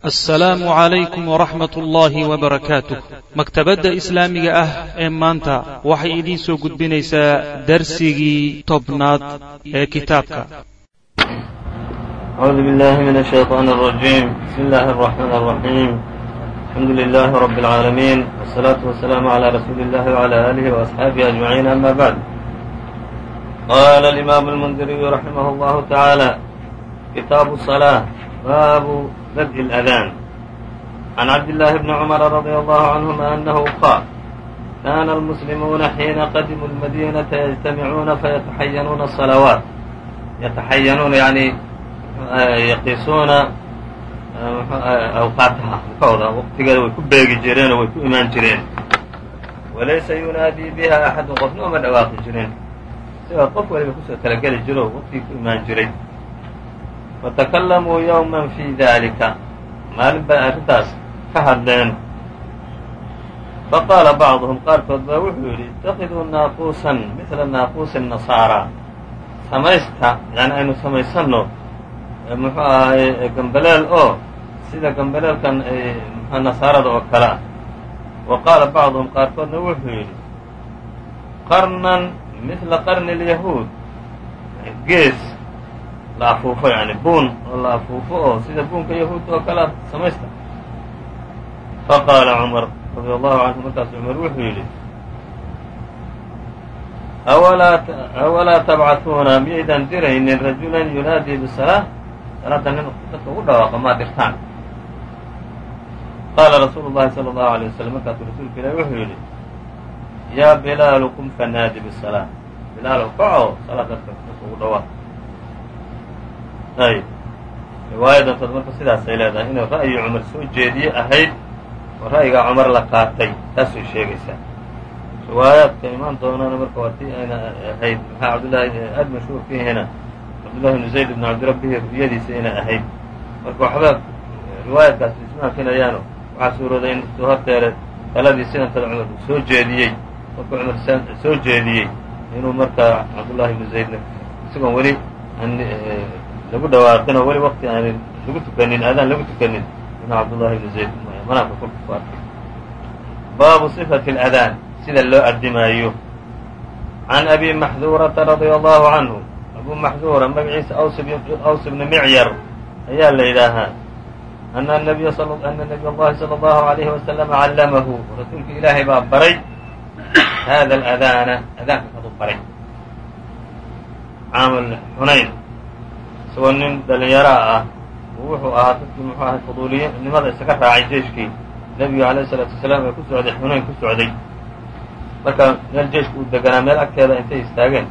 assalaamu calaykum waraxmat ullaahi wabarakaatuh maktabadda islaamiga ah ee maanta waxay idiin soo gudbinaysaa darsigii tobnaad ee kitaabka. Acuudu billaahi min ashayطaan alrajiim bismi illaahi alraxmaan alraxiim alxamdu lilaahi rabbi alcaalamiin wasalaatu wasalaamu calaa rasuuli illahi wcalaa aalihi waasxaabihi ajmaciin ama bacd qaala alimaamu almundiriyu raximah allahu tacaala kitaabu salaa baabu بدء الأذان عن عبد الله بن عمر رضي الله عنهما أنه قال كان المسلمون حين قدموا المدينة يجتمعون فيتحينون الصلوات يتحينون يعني yaqiisuuna awqaataha mxooda waqtigeeda way ku beegi jireen oo way ku imaan jireen walaysa yunaadii biha axadun qofna uma dhawaaqi jirin sigaa qof waliba kusoo talageli jiro oo waqtigii ku imaan jiray fatakalamuu yowma fi dalika maalin bay arrintaas ka hadleen faqaala bacduhum qaarkood baa wuxuu yidhi itakiduu naaquusan mila naaquusi nasaara samaysta yani aynu samaysanno muxuu ahaay gambaleel oo sida gambaleelkan nasaarada oo kale ah wa qaala bacduhum qaarkoodna wuxuu yidhi qarnan mila qarni اlyahuud gees la afuufo yani buun oo la afuufo oo sida buunka yahuudda oo kale samaysta faqaala cumar radi allahu canhu markaas cumar wuxuu yidhi awalaa tabcaثuuna miyaydaan diraynin rajulan yunaadii bisalaa salaada nin dadka ugu dhawaaqa maa dirtaan qaala rasuulu llahi salى اllahu alيه waslm markaasuu rasuulka ilahi wuxuu yidhi yaa bilaalu qum fanaadi bisalaa bilaalow kaco salaad dadka dadka ugu dhawaaq ayb riwaayadantood marka sidaasay leedahay inuu ra'yi cumar soo jeediye ahayd oo ra'yigaa cumar la qaatay taasay sheegaysaa riwaayaadka imaan doonana marka waa tii ayna ahayd maxaa cabdllahi aad mashhuur fiihina cabdullahi bnu zayd ibn cabdirabbihi ruyadiisa inay ahayd marka waxba riwaayaadkaas ismaakinayaano waxaa suurooday in horteere taladii sidantada cumar uu soo jeediyey markuu cumar soo jeediyey inuu marka cabdullahi ibnu zaydna isagoon weli lagu dhawaaqin oo weli waqti aanin lagu tukanin aadaan lagu tukanin inuu cabdullahi ibnu zayd manaamka kolka ku arkay baabu صifati اladaan sida loo addimaayo can abi maxduurata radia allahu canhu abu maxduura magaciisa aws bni micyar ayaa la yidhaahaa ana nabiy ana nabiy allahi salى allahu alayhi wasalama callamahu rasuulka ilaahay baa baray hada aladaana adaanka kaduu baray caamal xunayn isagoo nin dhalinyaro ah. Wuxuu ahaa dadkii muxuu ahay fuduuliynimada isaga raacay jeeshkii. Nebigu alayh isalaatu wasalaam ee ku socday xunayn ku socday. Marka meel jeeshka uu deganaa meel agteeda intay istaageen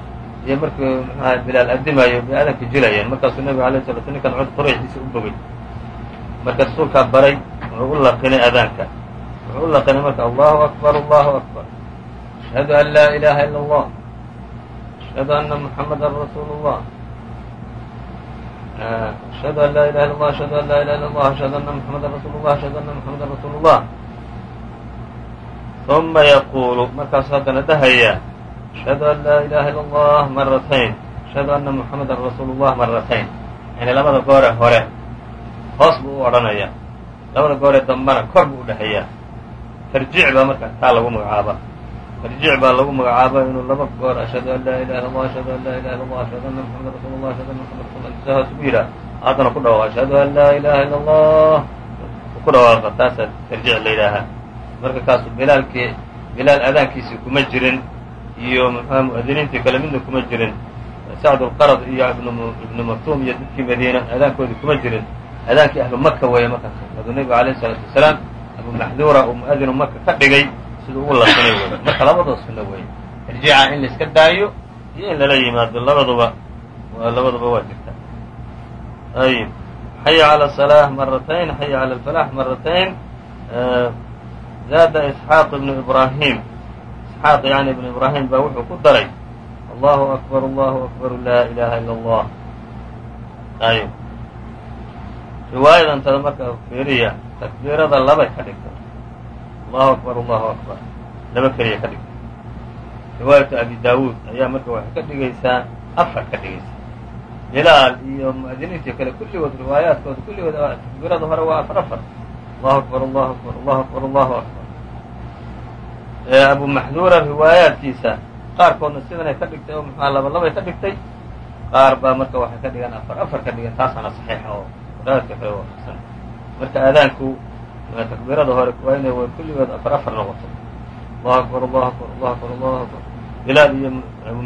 iyo markii muxuu ahay bilaal addimayo bay aadanka jilayeen. Markaasuu nebigu alayh sala sl ninkan qurayxiisa u bogay. Marka rasuulkaa baray wuxuu u laqinay adaanka. Wuxuu u laqinay marka allahu akbar allahu akbar. Ashhadu an laa ilaha ila allah. Ashhadu anna muxamadan rasuulu ashhadu an laa ilaha illa allah ashhadu an laa ilaha illa allah ashhadu anna muxamadan rasuulu llah ashhadu anna muxamadan rasuulu llah uma yaquulu markaasu haddana dhahaya ashhadu an laa ilaha illa allah maratayn ashhadu anna muxamadan rasuulu llah maratayn yani labada goore hore hoos buu u odhanaya labada gooree dambana kor buu u dhahayaa tarjiic baa markaa taa lagu magacaaba tarjiic baa lagu magacaaba inuu laba goor ashhadu an laa ilaha allah ashhadu an laa ilaha illa allah ashhadu anna muxamadan rasul llah ashhadu anna muxamad rasul hoos ugu yidhaah haddana ku dhawaaqo ashhadu an laa ilaha illa allah ku dhawaaqa taasaa tarjiic la yidhaahaa marka kaasu bilaalkii bilaal iyo muxua mu'adiniintii kale midna kuma jirin. Sacdulqarad iyo ibnu maktuum iyo dadkii madiina adaankoodii kuma jirin. Adaankii ahlu maka weeye markaas aduu nebigu alayh wasalaam abu maxduura uu mu'adinu maka ka dhigay siduu ugu lasinay wey marka labadoo sunno weeye tarjiica in laiska daayo iyo in lala yimaado labaduba labaduba waa jirta ayib xaya calى الصلاة maratayn xaya calى الفلاح maratayn zaada isxaaq ibnu ibrahim isxaaq yani ibnu ibrahim baa wuxuu ku daray allahu akbar allahu akbar laa ilaha ila اllah ayb riwaayadantada marka fiiriya takbiirada labay ka dhigtay allahu akbar allahu akbar. Laba keliya ka dhigtay riwaayatu abi daawuud ayaa marka waxay ka dhigaysaa afar ka dhigaysaa bilaal iyo mu'adiniintii kale kulligood riwaayaadkooda kulligood takbiirada hore waa afar afar. Allahu akbar allahu akbar allahu akbar allahu akbar. Abu maxduura riwaayaadkiisa qaarkoodna sidanay ka dhigtay oo muxua laba ka dhigtay. Qaar baa marka waxay ka dhigaan afar afar ka dhigan taasaana saxiixa oo riwaayadka kale waafaqsan marka aadaanku takbiirada hore waa inay kulligood afar afar noqoto allahu akbar allahu akbar allahu akbar allahu akbar. Bilaad iyo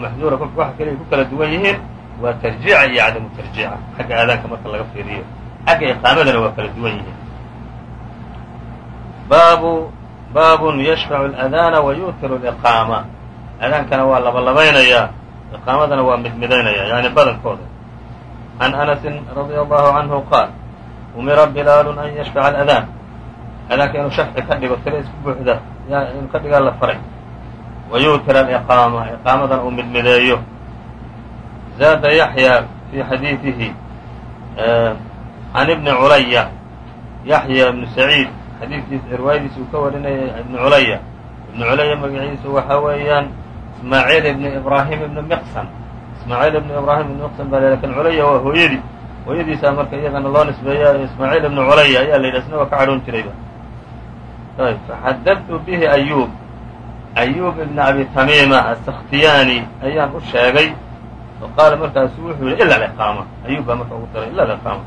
maxduura kolka waxa keliya ku kala duwan yihiin waa tarjiica iyo cadamu tarjiica xagga aadaanka marka laga fiiriyo xagga iqaamadana waa kala duwan yihiin baabu baabun yashfacu اladaana wa yuutiru liqaama adaankana waa labalabeynayaa iqaamadana waa midmidaynaya yani badankooda can anasin radia allahu canhu qaal umira bilaalu an yashfaca aladaan adaanka inuu shafci ka dhigo tiro isku buuxda inuu ka dhigaa la faray wa yuutira aliqaama iqaamadana uu midmideeyo zaada yaxya fi xadiidihi can ibni culaya yaxya ibnu saciid xadiidkiisa riwaayadiisa uu ka warinaya ibnu culaya ibnu culaya magaciisu waxa weeyaan ismaaciil ibni ibraahim ibni miqsan ismaaciil ibni ibraahim ibni miqsan baa laakiin culaya waa hooyadii hooyadiisaa marka iyagana loo nisbeeya ismaaciil ibni culaya ayaa la yidhi isna ka cadhoon jirayba ayb faxadadtu bihi ayuub ayuub ibn abi tamiima asakhtiyaani ayaan u sheegay oo qaala markaasu wuxuu yihi ila aliqaama ayuub baa marka ugu daray ila aliqaama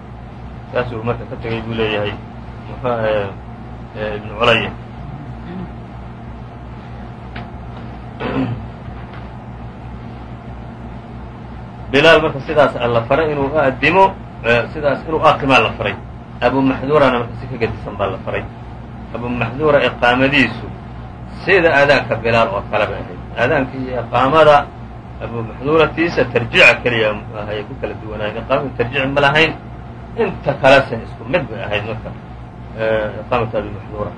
saasuu marka ka tegay buu leeyahay ibn culaya bilaal marka sidaas la faray inuu adimo sidaas inuu aqimaa la faray abu maxduurana marka si ka gedisan baa la faray abu maxduura iqaamadiisu. Sida aadaanka bilaal oo kale bay ahayd. Aadaanka iyo iqaamada abu maxduuratiisa tarjiica keliya ayay ku kala duwanaayeen iqaamadu tarjiic ma lahayn. Inta kalese isku mid bay ahayd marka iqaamatu abi maxduura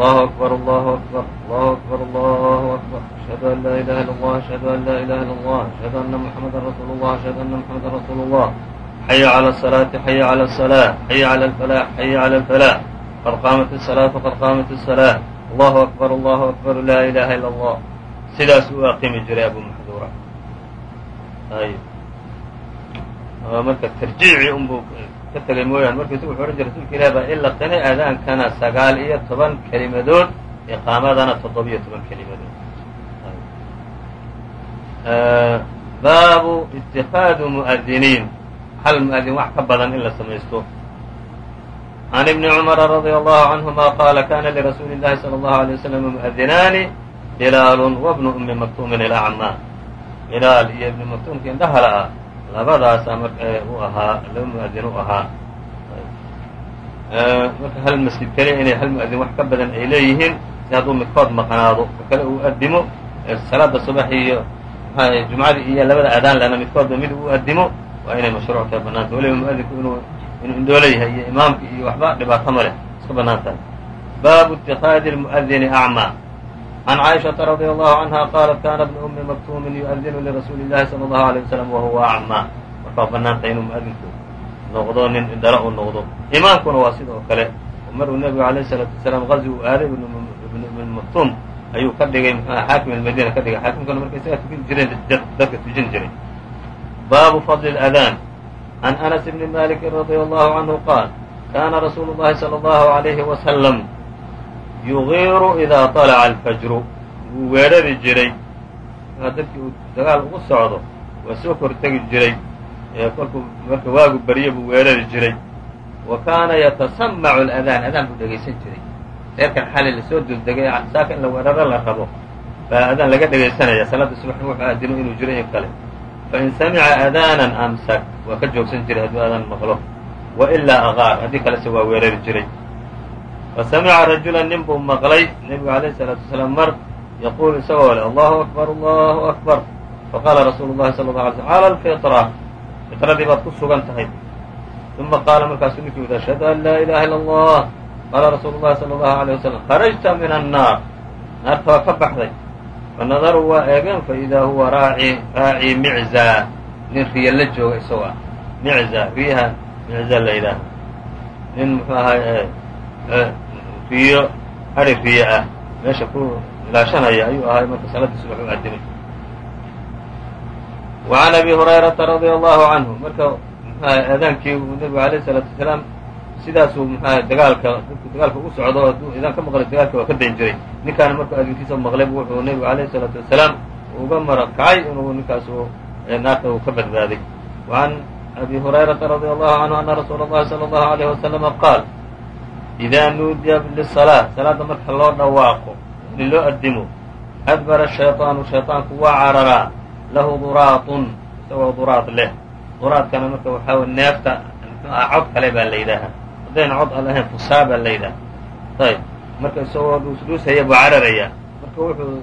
allahu akbar allahu akbar allahu akbar allahu akbar. Ashhadu an laa ilaha illa allah ashhadu an laa ilaha illa allah ashhadu anna muxamadan rasuulu llah ashhadu anna muxamadan rasuulu llah xaya calى الصلاaةi xaya calى الصلاة xaya calى الفلاح xaya calى الفلاح qad qaamat الصلاaة qad qaamat الصلاة allahu akbar allahu akbar laa ilaha illa allah sidaas u aqimi jiray abu maxduura ayb marka tarjiici unbuu ka tegay mooyaane markiisu wuxuu odhan jiray rasuulka ilahi baa ila qinay aadaankana sagaal iyo toban kelimadood iqaamadana toddobiyo toban kelimadood baabu itikaadu mu'adiniin hal mu'adin wax ka badan in la samaysto can ibni cumara radia allahu canhuma qaala kana lirasuuli اllahi salى اllahu alay waslam mu'adinaani bilaalun wabnu umi maktuumin ilacmaa bilaal iyo ibni maktuumka indhahala ah labadaasaa marka u ahaa laba mu'adin u ahaa marka hal masjid keliya inay hal mu'adin wax ka badan ay leeyihiin si hadduu midkood maqnaado ka kale uu adimo salaada subax iyo jumcadii iyo labada adaan lana midkoodba mid uu adimo waa inay mashruuc tahay banaanta weliba muadinku inuu inuu indhoolo yahay iyo imaamka iyo waxba dhibaato ma leh iska banaan tahay baabu itikaadi اlmu'adini acmaa can caaishaةa radi allahu canha qaalat kana bnu umi maktuumin yu'adinu lirasuuli اllahi salى اllahu alيه wasalam wahuwa acmaa marka waa banaan tahay inuu muadinku noqdo nin indhala uu noqdo imaamkuna waa sidoo kale maruu nebigu alayh الsalaatu wasalaam gazi uu aaday ibn maktuum ayuu ka dhigay mxuha xaakim almadina ka dhigay xaakimkuna marka isaga tukin jireen dadka tujin jiray baabu fadli اladaan can anas bni maliki radia allahu canhu qaal kana rasuulu llahi salى allahu alayhi wasalam yugiiru idaa طalaca alfajru wuu weerari jiray dadkii uu dagaal ugu socdo waa soo kortegi jiray kolkuu marka waagu barye buu weerari jiray wa kaana yatasamacu اladaan adaan buu dhegaysan jiray reerkan xalay lasoo duldegay saaka in la weeraro la rabo baa adaan laga dhegaysanaya salaada subaxna wuxuu aadimo inuu jiro in kale fain samica adaanan amsak waa ka joogsan jiray hadduu adaan maqlo wa ilaa aqaar haddii kalese waa weerari jiray fa samica rajulan nin buu maqlay nebigu alayh salaatu wasalaam mar yaquulu isagoo leh allahu akbar allahu akbar faqaala rasuulu llahi sala alla alay slm cala alfitra fitradii baad ku sugan tahay uma qaala markaasuu ninkii wudi ashhadu an laa ilaha illa allah qaala rasuulu llahi sala allahu alayh wasalam kharajta min annaar naarta waa ka baxday fanadaru waa eegeen faidaa huwa raaci raaci miczaa nin riya la jooga isagoo ah micza riyaha micza la yidhaaha nin muxuu ahay eh, eh, riyo ari riyo ah. Meesha ku ilaashanaya ayuu ahay marka salaadii subax u addimay abi hurayrata radia allahu canhu marka muxuaha nebigu alayh salaatu wasalaam sidaasuu mxuaha dagaalka dadku dagaalka u socdo hadduu idaan ka maqlay dagaalka waa ka dayn jiray ninkaana markuu adinkiisa maqlay wuxuu nebigu عalيه الصلاaةu وaسلاam uga mara kacay inuu ninkaas naarta uu ka badbaaday وعn أbي هurayرaةa رadي الله عanهu أna rasuula الlahi صلى الله عليه وسلم qاal إida nuudiya للصلاة salaada marka loo dhawaaqo in loo adimo adbara الشhayطaanu shayطaanku waa cararaa lahu duraatun isagoo duraad leh duraadkana marka waxaa wey neefta mxuaha cod kale baa la yidhaahaa haddayna cod aan lahayn fusaa baa la yidhaha. Ayb marka isagoo dhuusdhuushaya buu cararayaa marka wuxuu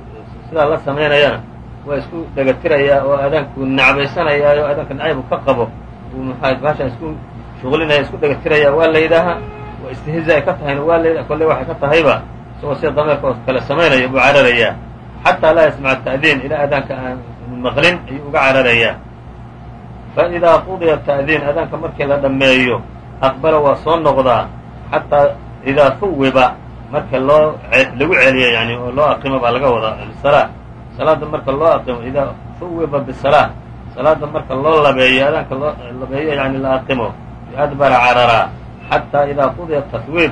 sidaa la samaynayana waa isku dhegatirayaa oo aadaanku nacbaysanayaa oo aadaanka nacaybu ka qabo. Uu mxua baashaan isku shuqlinaya isku dhegatirayaa waa la yidhaahaa waa istihza ka tahayna waa la yidhaha kolley waxay ka tahayba isagoo sida dameerka oo kale samaynaya buu cararayaa xataa laa yasmaca ta'diin ilaa aadaanka aan maqlin ayuu uga cararayaa faidaa qudiya ta'diin aadaanka markii la dhammeeyo aqbala waa soo noqdaa xataa idaa huwiba marka loo lagu celiyo yani oo loo aqimo baa laga wadaa bisalaa salaada marka loo aqimo idaa huwiba bisalaa salaada marka loo labeeyo aadaanka loo labeeyo yani la aqimo adbara cararaa xataa idaa qudiya tahwiib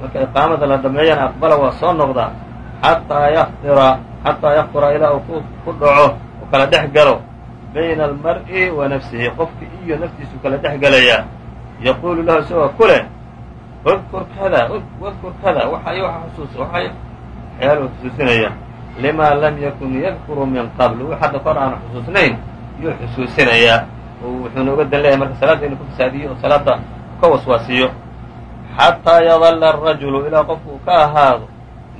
marka iqaamada la dhameeyana aqbala waa soo noqdaa xataa yafira xataa yakfura ilaa uu ku dhaco oo kala dhex galo bayna almar'i wa nafsihi qofki iyo naftiisu kala dhex gelayaa yaquulu lahu isagoo ku leh udkur kada wadkur kada waxay wax xusuus waxay waxyaaluhu xusuusinaya limaa lam yakun yadkuru min qabl wix hadda kor aanu xusuusnayn yuu xusuusinayaa wuxuuna uga dan leeyahay marka salaadda inuu ku fasaadiyo oo salaada ka waswaasiyo xataa yadalla arajulu ilaa qofku uu ka ahaado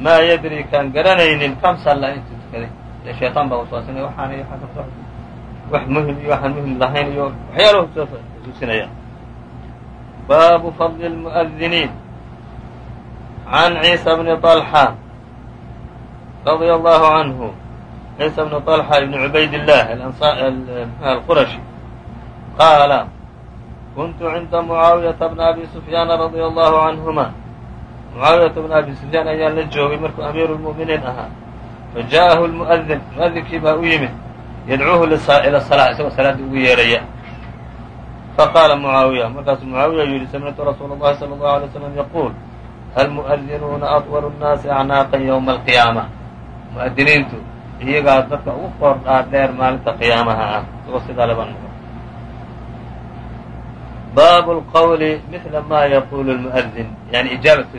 maa yadri kaan garanaynin kam salla intuu tukaday ile shayطaan baa waswaasinaya waxaan iyo wax muhiim iyo waxaan muhiim lahayn iyo waxyaalahu soo xusuusinaya baabu fadli اlmuؤdiniin عan ciisa bni طalxa radia allahu canhu ciisa bni طalxa ibni cubayd illah alqurashi qaala kuntu cinda mucaawiyaةa bna abi sufyaana radia allahu canhuma mucaawiyata bna abi sufyaan ayaa la joogay markuu amiiru lmu'miniin ahaa faja'ahu lmu'adin mu'adinkii baa u yimid yadcuuhu ila salaa isagoo salaadda ugu yeeraya faqaala mucaawiya markaasuu mucaawiya yidhi samictu rasuula اllahi salى اllahu alay slam yaquul almu'adinuuna atwalu nnaasi acnaaqan ywma alqiyaama mu'adiniintu iyagaa dadka ugu qoor dhaadheer maalinta qiyaamaha ah isagoo sidaa laba noqo baabu lqawli mila ma yaqulu lmu'adin yani ijaabat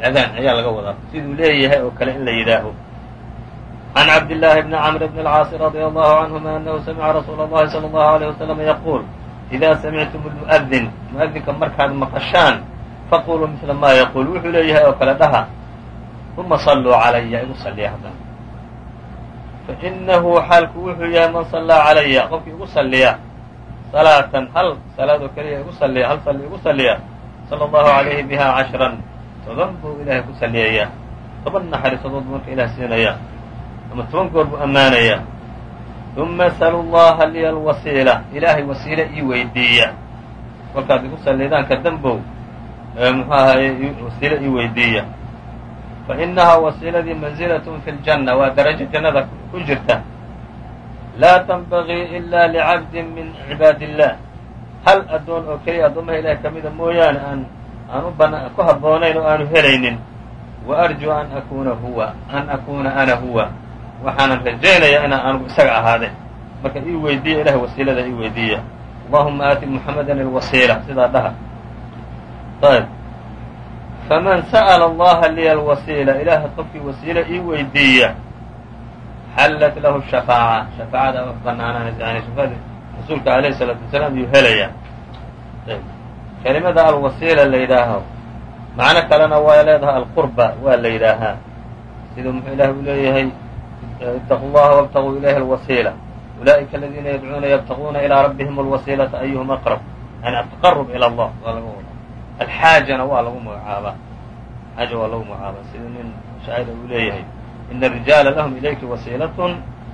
aladaan ayaa laga wadaa siduu leeyahay oo kale in la yidhaaho can cabdillaahi bni camr bni alcaasi radia allahu canhuma anahu samica rasuula اllahi salى allahu alيyh wasalam yaquul idaa samictum lmu'adin mu'adinka markaad maqashaan faquluu mila ma yaquul wuxuu leeyahay oo kale dhaha uma saluu calaya igu saliya haddana fainahu xaalku wuxuu yahay man sallaa calaya qofkii igu saliya salaatan hal salaadoo keliya igu saliya hal salli igu saliya sala allahu calayhi biha cashran toban buu ilaahay ku saliyayaa toban naxariisadood buu marka ilaah siinaya ama toban goor buu ammaanayaa uma asalu llaha liya alwasiila ilaahay wasiile ii weydiiya. Kolkaad igu sallidaanka dambow muxuu ahaye wasiile ii weydiiya. Fa inahaa wasiiladii manzilatun fi ljanna waa darajo jannada ku jirta. Laa tanbagii ila licabdin min cibaadi illah hal addoon oo keliya addoomaha ilahay ka mida mooyaane aan aan u bana ku habboonayn oo aanu helaynin. Wa arjuu an akuuna huwa an akuuna ana huwa waxaanan rajaynayaa inaan anugu isaga ahaade marka ii weydiiya ilahay wasiilada ii weydiiya. Allahuma aati muxamadan alwasiila sidaa dhaha. Ayb faman sa'la allaha liya alwasiila ilaahay qofkii wasiile ii weydiiya xallat lahu shafaaca. Shafaacada banaanaanaysa yani shafacada rasuulka alayhi salaatu wasalaam yuu helayaa kelimada alwasiila la yidhaaho macno kalena waa leedahay alqurba waa la yidhaahaa. Siduu muxuu ilahi u leeyahay itaqu llaha wاbtaguu ilayhi alwasiila ulaa'ika aladiina yadcuuna yabtaguuna ilaa rabbihim alwasiilata ayuhum aqrab yani ataqarub ila allah waa laga wada alxaajana waa lagu magacaabaa xaaja waa lagu magacaabaa siduu nin shaacira uu leeyahay ina arijaala lahum ilayki wasiilatun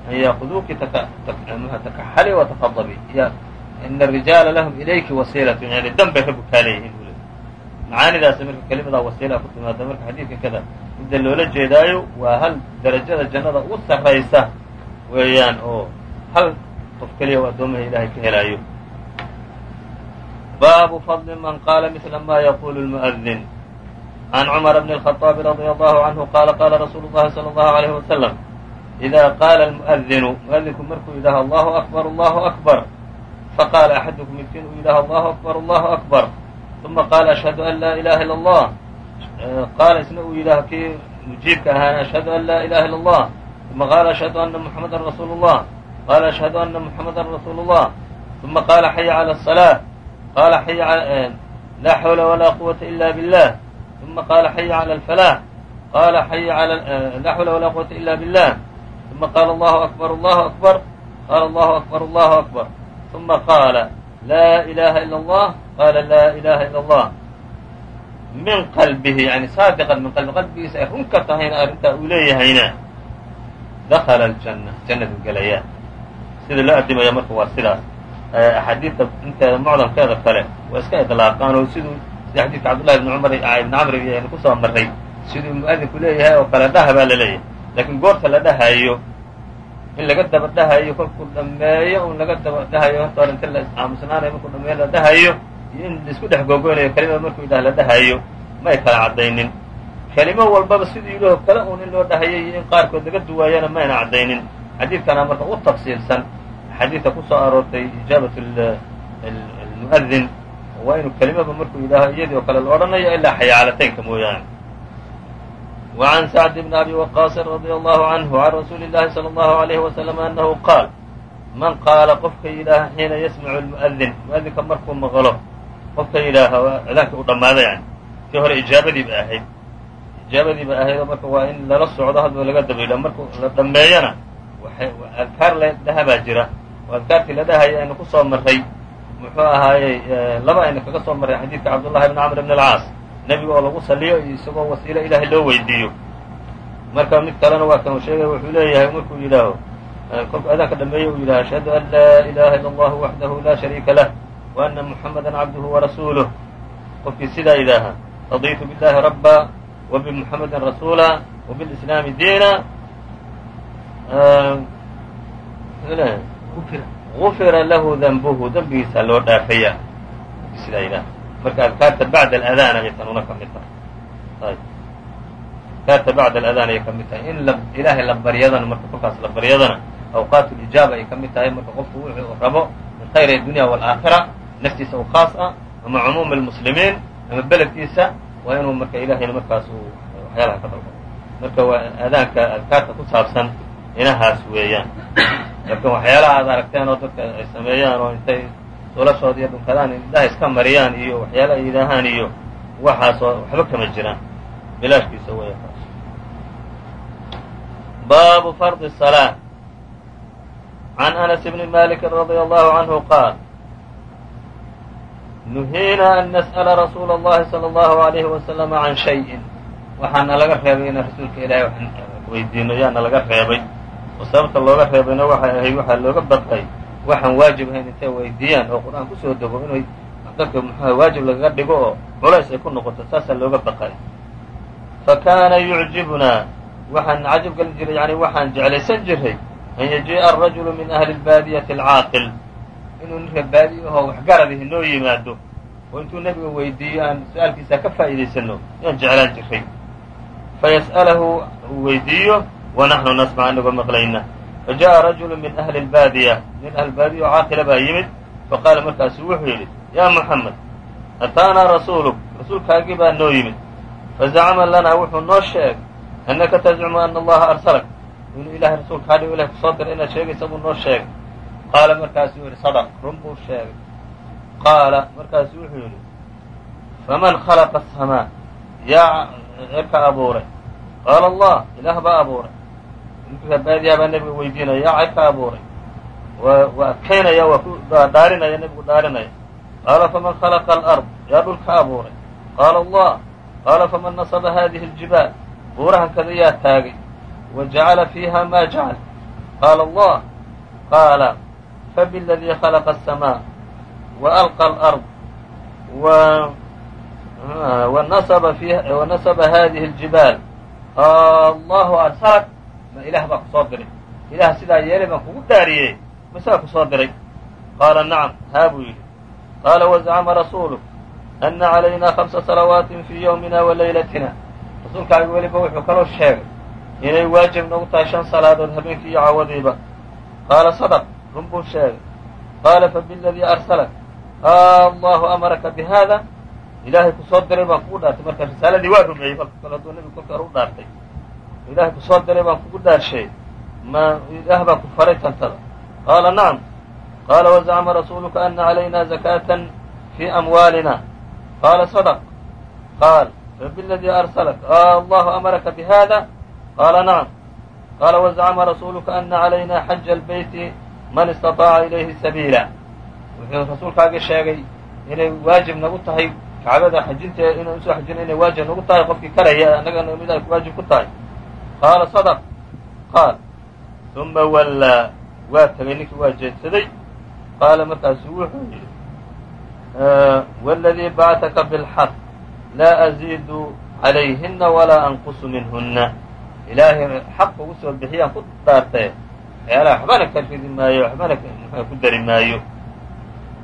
an yaakuduuki takaxali watafadabi ina arijaala lahum ilayki wasiilatun yani dan bay raggu kaa leeyihiin macaanidaas marka kelimadaa wasiilaa ku timaada marka xadiidka kada midda loola jeedaayo waa hal darajada jannada ugu sarraysa weeyaan oo hal qof keliya oo addoomaha ilaahay ka helaayo baabu fadli man qaala mila ma yaqulu lmu'adin can cumar bn الخطaabi radي allahu canhu qaala qaala rasuulu llahi salى allahu عalayh wasalam إida qaala almu'adinu mu'adinku markuu yidhaaho allahu akbar allahu akbar faqaala axadukum midkiin uu yidhaaho allahu akbar allahu akbar uma qaala ashhadu an laa ilaha illa allah qaala isna uu yidhaaho kii mujiibka ahaana ashhadu an laa ilaha illa allah uma qaala ashhadu ana muxamadan rasuulu llah qaala ashhadu ana muxamadan rasuulu llah uma qaala xaya cala aلصalaaة qaala xaya laa xawla walaa quwata ila billah uma qaala xaya cala alfalaax qaala xaya ala laa xawla walaa quwata ila billah uma qaala allahu akbar allahu akbar qaala allahu akbar allahu akbar uma qaala laa ilaha ila allah qaala laa ilaha ila allah min qalbihi yani saadiqan min qalbi qalbigiisa ay run ka tahayna arrintaa uu leeyahayna dakala aljanna jannadu gelaya sida loo addimaya marka waa sidaas axaadiidta inteeda mucdamkeeda kale waa iska idlaaqaan oo siduu sida xadiidka cabdullahi ibni cumar ibni camri aynu ku soo marray siduu mu'adinku leeyahay oo kale dhaha baa la leeyahay laakiin goorta la dhahayo in laga daba dhahayo kolkuu dhammeeyo un laga daba dhahayo horta hor inta la is-aamusnaanayo markuu dhameeyo la dhahayo in laisku dhex googoynayo kelimada markuu yidhaha la dhahayo may kala caddaynin kelimo walbaba siduu yidhaho kale un in loo dhahayay iyo in qaarkood laga duwaayana mayna caddaynin xadiidkana marka u tafsiilsan xadiidka ku soo aroortay ijaabat almu'adin waa inuu kelimaba markuu yidhaaho iyadii oo kale la odhanayo ilaa xayaalataynka mooyaane وعn سعد بن أbي وقاص رضي الله عنه عن رsuuل اللhi صلى الله عليه وسلم أنه qاaل man qaala qofka yidhaaha xiina yasmcu الmؤdin mu'adinka markuu maqlo qofkan yidhaaha waa u dhammaaday yani tii hore ijaabadiiba ahayd. Ijaabadiiba ahaydoo marka waa in lala socdo hadba laga dabiila marka la dhammeeyana waa adkaar la dhahabaa jira. Oo adkaartii la dhahaya aynu ku soo marray. Muxuu ahaayey laba aynu kaga soo marray xadiidka cabdullahi ibni camr ibn alcaas nebiga oo lagu saliyo iyo isagoo wasiilo ilaahay loo weydiiyo. Marka mid kalena waa kan sheegaya wuxuu leeyahay markuu yidhaaho kolku adaanka dhameeye uu yidhaha ashhadu an laa ilaha illa allahu waxdahu la shariika lah ana muxamada cabduhu warasuuluh qofkii sidaa yidhaaha rabba wa bimuxamedin rasuula wa bilislaami diina. Gufira. lahu danbuhu dembigiisa loo dhaafaya sidaa yidhaha marka adkaarta bacd aladaan ayay tanuna ka mid tahay. Adkaarta bacd aladaan ayay ka mid tahay. In ilaahay la baryadana marka kolkaas la baryadana awqaat lijaaba ay ka mid tahay. Marka qofku wuxuu rabo min khayr adunya waalaakhira naftiisa u khaas ah ama cumuumi lmuslimiin ama beledkiisa waa inuu marka ilahayna markaas uu waxyaalaha ka dalbo marka waa aadaanka adkaarta ku saabsan inahaas weeyaan laakiin waxyaalaha aad aragteen oo dadka ay sameeyaan oo intay sulashooda iyo dhunkadaan indhaha iska mariyaan iyo waxyaala ay yidhaahaan iyo waxaasoo waxba kama jiraan bilaashkiisa weya kaas baabu fardi الصلاة عن أنس بن مالك رضي الله عنه قال نuhiina an نسأل رsuuل الlahi صلى الله عليه وسلم عن شhayءi waxaana laga reebay inaan rasuulka ilaahay weydiino yaana laga reebay oo sababta looga reebayna waxay ahayd waxaa looga badqay waxaan waajib ahayn intay weydiiyaan oo qur-aan kusoo dego inay dadka muxuha waajib lagaga dhigo oo culays ay ku noqoto saasaa looga baqay fa kaana yucjibunaa waxaan cajab geli jiray yani waxaan jeclaysan jiray an yajii'a arajulu min ahli lbaadiyati alcaaqil inuu ninka baadiyahoo waxgaradihi noo yimaado oo intuu nebiga weydiiyo aan su'aalkiisa ka faa'iidaysano yaan jeclaan jiray. Fayas'alahu uu weydiiyo wa naxnu nasmac anagoo maqlayna. Fajaءa rajulu min ahli اlbaadiya nin ahlbaadiya oo caaqila baa yimid faqaala markaasu wuxuu yidhi yaa muxamed ataanaa rasuuluk? Rasuulkaagii baa noo yimid. Fazacama lanaa wuxuu noo sheegay annaka tazcumu ana allaha arsalak. Inuu ilahay rasuulka hadhiw ilahay ku soo diray inaad sheegaysa buu noo sheegay qaala markaasuu yidhi sadq run buu sheegay qaala markaasu wuxuu yidhi faman khalaqa asamaa yaa cirka abuuray qaala allah ilaah baa abuuray ninka baadiyaha baa nebiga weydiinaya yaa cirka abuuray waa adkaynaya waa ku dhaarinaya nebigu dhaarinaya qaala faman khalaqa alard yaa dhulka abuuray qaala allah qaala faman nasaba hadihi aljibaal buurahan kada yaa taagay wa jacala fiiha ma jacal qaala allah qaala aلsamaa wa alqa alard wa wanasba hadihi اljibaal allahu arsalak ma ilaah baa ku soo diray ilaah sidaa yeelay baan kugu dhaariyey masaa ku soo diray qaala nacam haa buu yidhi qaala wazacama rasuuluk ana calayna hamsa salawaatin fii ywmina wa laylatina rasuulkaaga weliba wuxuu kaloo sheegay inay waajib nagu tahay shan salaadood habeenkii iyo cawadiiba qaala sadq run buu sheegay qaala fabiladii arsalak allahu amaraka bihada ilaahay ku soo diray baan kugu dhaartay marka risaaladii waa rumeeyey kolka kale hadduu nebigu kolka hore u dhaartay ilaahay ku soo diray baan kugu dhaarshay ma ilaah baa ku faray tantada qaala nacam qaala wazacma rasuuluka ana calayna zakatan fii amwaalina qaala sadq qaal fabiladii arsalak allahu amaraka bihada qaala nacam qaala wazacma rasuuluka ana calayna xaja albeyti man istaطaaca ilayhi sabiila wuxuu rasuulkaagii sheegay inay waajib nagu tahay kacbada xajinteeda inaan usoo xajina inay waajib nagu tahay qofkii karaya annagana mid ay waajib ku tahay qaala sadq qaal uma wallaa waa tegay ninkii waa jeedsaday qaala markaasu wuxuu yidhi wاladii bacataka bاlxaq laa aziidu calayhina walaa anqusu minhuna ilaahay xaq ugu soo bixiyaan ku dhaartee waxyaalaha waxbana ka ridi maayo waxbana mxua ku dari maayo.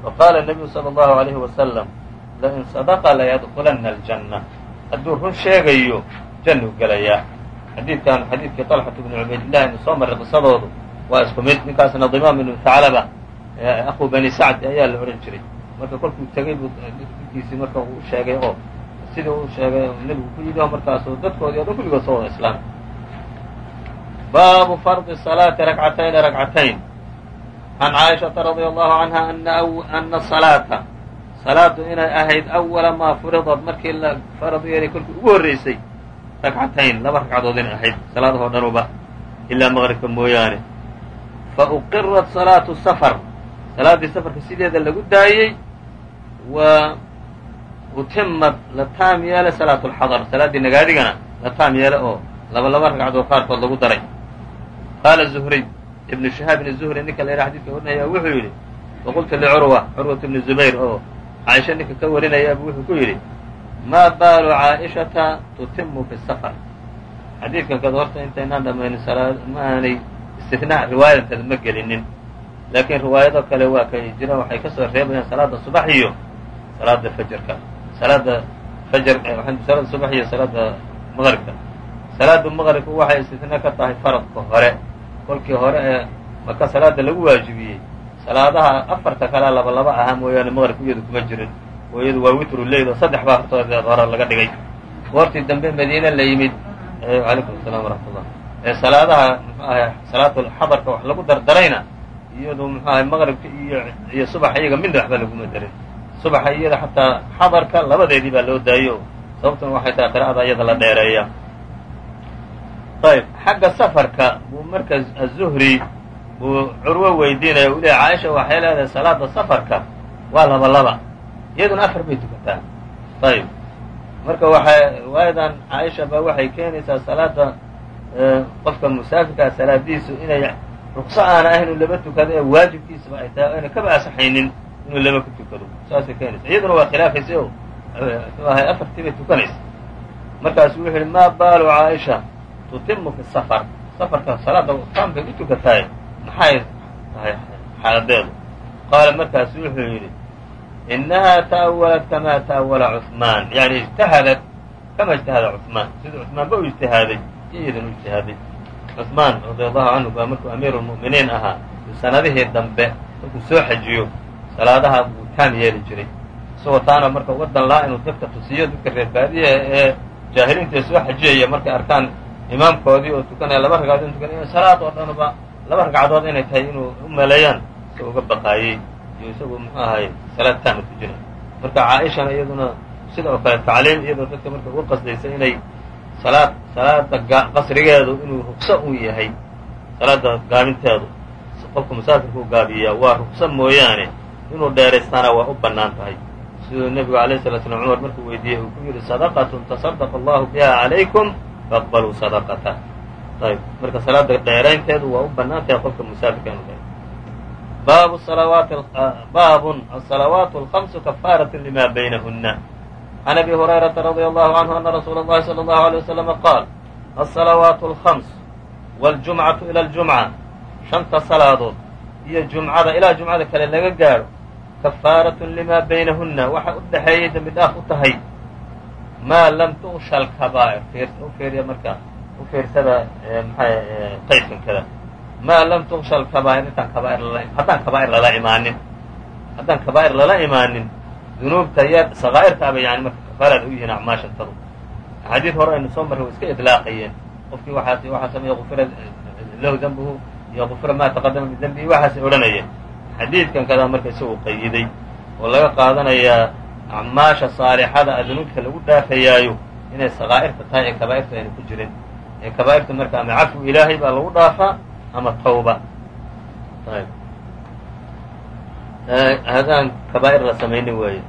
Wa qaala nebiyu sala allahu alayhi wasalam lain sadaqa layadkulana aljanna. Hadduu run sheegayo jannuu gelayaa xadiidkan xadiidkii طalxat bnu cubaydillah inu soo maray qisadoodu waa isku mid. Ninkaasna dimaam ibnu taclaba akhu bani sacd ayaa la odhan jiray. Marka kolkuu tegay buu ninkiisii marka uu sheegay oo sidii uu sheegay nebigu ku yidhi oo markaasoo dadkoodii o dhan kulligood soo wada islaamay baabu fardi salaati rakcatayni rakcatayn can caaishaةa radia allahu canha ana salaata salaadu inay ahayd awala maa furidad markii la farad yeelay kolkii ugu horreysay rakcatayn laba ragcadood inay ahayd salaadahoo dhanuba ilaa maqribka mooyaane fa uqirat salaatu safar salaaddii safarka sideeda lagu daayey wa utimad la taam yeele salaatu lxadar salaaddii nagaadigana la taam yeele oo laba laba ragcadood qaarkood lagu daray qaala zuhriy ibnu shahaab ibni zuhri ninka la yidhaha xadidka warinaya wuxuu yidhi faqultu licurwa curwat ibni zubayr oo caaisha ninka ka warinaya buu wuxuu ku yidhi maa baalu caaishata tutimu fi safar xadiidkan kada horta intaynaan dhamaynin ma aanay istinaa ma gelinin laakiin riwaayado kale waa kay jiraan waxay ka reebayaan salaada subax iyo salaada fajarka salaada fajar salaada subax iyo salaada maqribka salaada maqribka waxay istinaa ka tahay faradka hore kolkii hore ee maka salaada lagu waajibiyey salaadaha afarta kalea laba laba ahaa mooyaane maqribka iyadu kuma jirin. Oo iyadu waa witru leyl oo saddex baa hortoodeed hore laga dhigay. Goortii dambe madiine la yimid calaykum asalaam waraxmatullah ee salaadaha muxuu ahay salaatulxadarka wax lagu dardarayna iyadu muxuu ahay maqribka iyo iyo subaxa iyaga midna waxba laguma darin. Subaxa iyada xataa xadarka labadeedii baa loo daayo. Sababtuna waxay tahay qira'ada iyada la dheereeya ayb xagga safarka buu marka azuhri buu curwo weydiinaya u leeya caaisha waxay leedahay salaada safarka waa laba laba iyaduna afar bay tukataa ayb marka waxay riwaayadan caaisha baa waxay keenaysaa salaada qofka musaafirkaa salaadiisu inay ruqso aana ahayn inuu laba tukado ee waajibkiisaba ay tahay ayna kaba asaxaynin inuu laba ku tukado saasay keenaysa iyaduna waa khilaafaysa o mxuu ahay afartii bay tukanaysa markaasu wuxuu yihi maa baalu caaisha tutimu fi safar safarka salaada taan bay u tukataay maxay tahay xaaladeedu qaala markaasu wuxuu yidhi inaha ta'awalat kama ta'awala cuثmaan yani ijtahadat kama ijtahada cuثmaan sida cuثmaanba u ijtihaaday iyo idan u ijtihaaday cuثmaan radia allahu canhu baa markuu amiiru lmu'miniin ahaa sanadihii dambe markuu soo xajiyo salaadaha buu taam yeeli jiray isagoo taana marka wadan laa inuu dadka tusiyo dadka reer baadiyaha ee jaahiliinta soo xajiyaya markay arkaan imaamkoodii oo tukanaya laba ragcadood in tukanaya salaad oo dhanba laba ragcadood inay tahay inuu u maleeyaan isagoo uga baqaayey iyo isagoo muxuu ahay salaad taama tujinay marka caaishana iyaduna sida oo kale tacliim iyadoo dadka marka uga qasdaysa inay salaad salaada qasrigeedu inuu rukso uu yahay salaada gaabinteedu qofka musaafirka gaabiyaa waa rukso mooyaane inuu dheeraystaana waa u bannaan tahay. Siduu nebigu alayh salatu slam cumar markuu weydiiyey uu ku yidhi sadaqatun tasadaqa allahu biha calaykum faqbaluu sadaqata ayb marka salaada dheeraynteedu waa u bannaan tahay qofka musaafirka inu dheer baabu salawaati baabun asalawaatu alhamsu kafaaratun lima baynahuna عن أbي هريرةa رضي الله عنه أن رsuuل الlhi صلى الله عليه وسلم qاaل الصلawaaت الخمس والجuمعaة إلى الجuمعة شhanta salaadood iyo jumcada ilaa jumcada kale laga gaadho kafaaraة لma baynahuna waxa u dhexeeyay dembi dhaaf u tahay maa lam tunshal kabaa'ir u fiiriya marka u fiirsada maxay qayfinkada maa lam tunsha kabaa'ir intaan kabaa'ir lala haddaan kabaa'ir lala imaanin haddaan kabaa'ir lala imaanin dunuubta ya sakaa'irta yani marka kafaaraad u yihiin acmaashantadu axaadiid hore aynu soo marray way iska idlaaqayeen qofkii waxaa waxaa sameeya qufira lahu dembuhu iyo maa taqadama min dembihi waxaasay odhanayeen xadiidkan kadaa marka isagu qayiday oo laga qaadanayaa acmaasha saalixada a dunuubta lagu dhaafayaayo inay sakaa'irta tahay ee kabaa'irta ayna ku jirin. Ee kabaa'irta marka ama cafwi ilaahay baa lagu dhaafaa ama tawba. Hadaan kabaa'ir la samaynin waaye.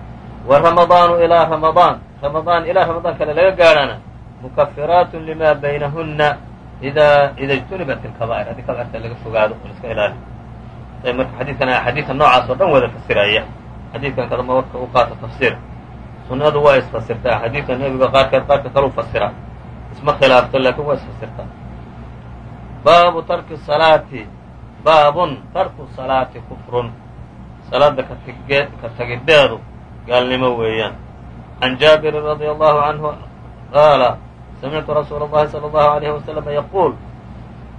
Wa ramadaanu ilaa ramadaan. Ramadaan ilaa ramadaan kale laga gaadhana. Mukafiraat lima baynahuna ida ida ijtunibat ilkabaa'ir haddii kabaa'irta laga fogaado oo laska ilaaliyo. Ayb marka xadiidkan axaadiidka noocaas oo dhan wada fasiraya xadiidkan kadama warka u qaata tafsiir sunnadu waa isfasirtaa xadiidka nebiga qaarkeed qaarka kalu fasira isma khilaafto laakiin waa isfasirtaa baabu tarki salaati baabun tarku salaati kufrun salaada ka tagidheedu gaalnimo weeyaan can jaabirin radia allahu canhu qaala samictu rasuula اllahi salى اllahu عalayh waslama yaquul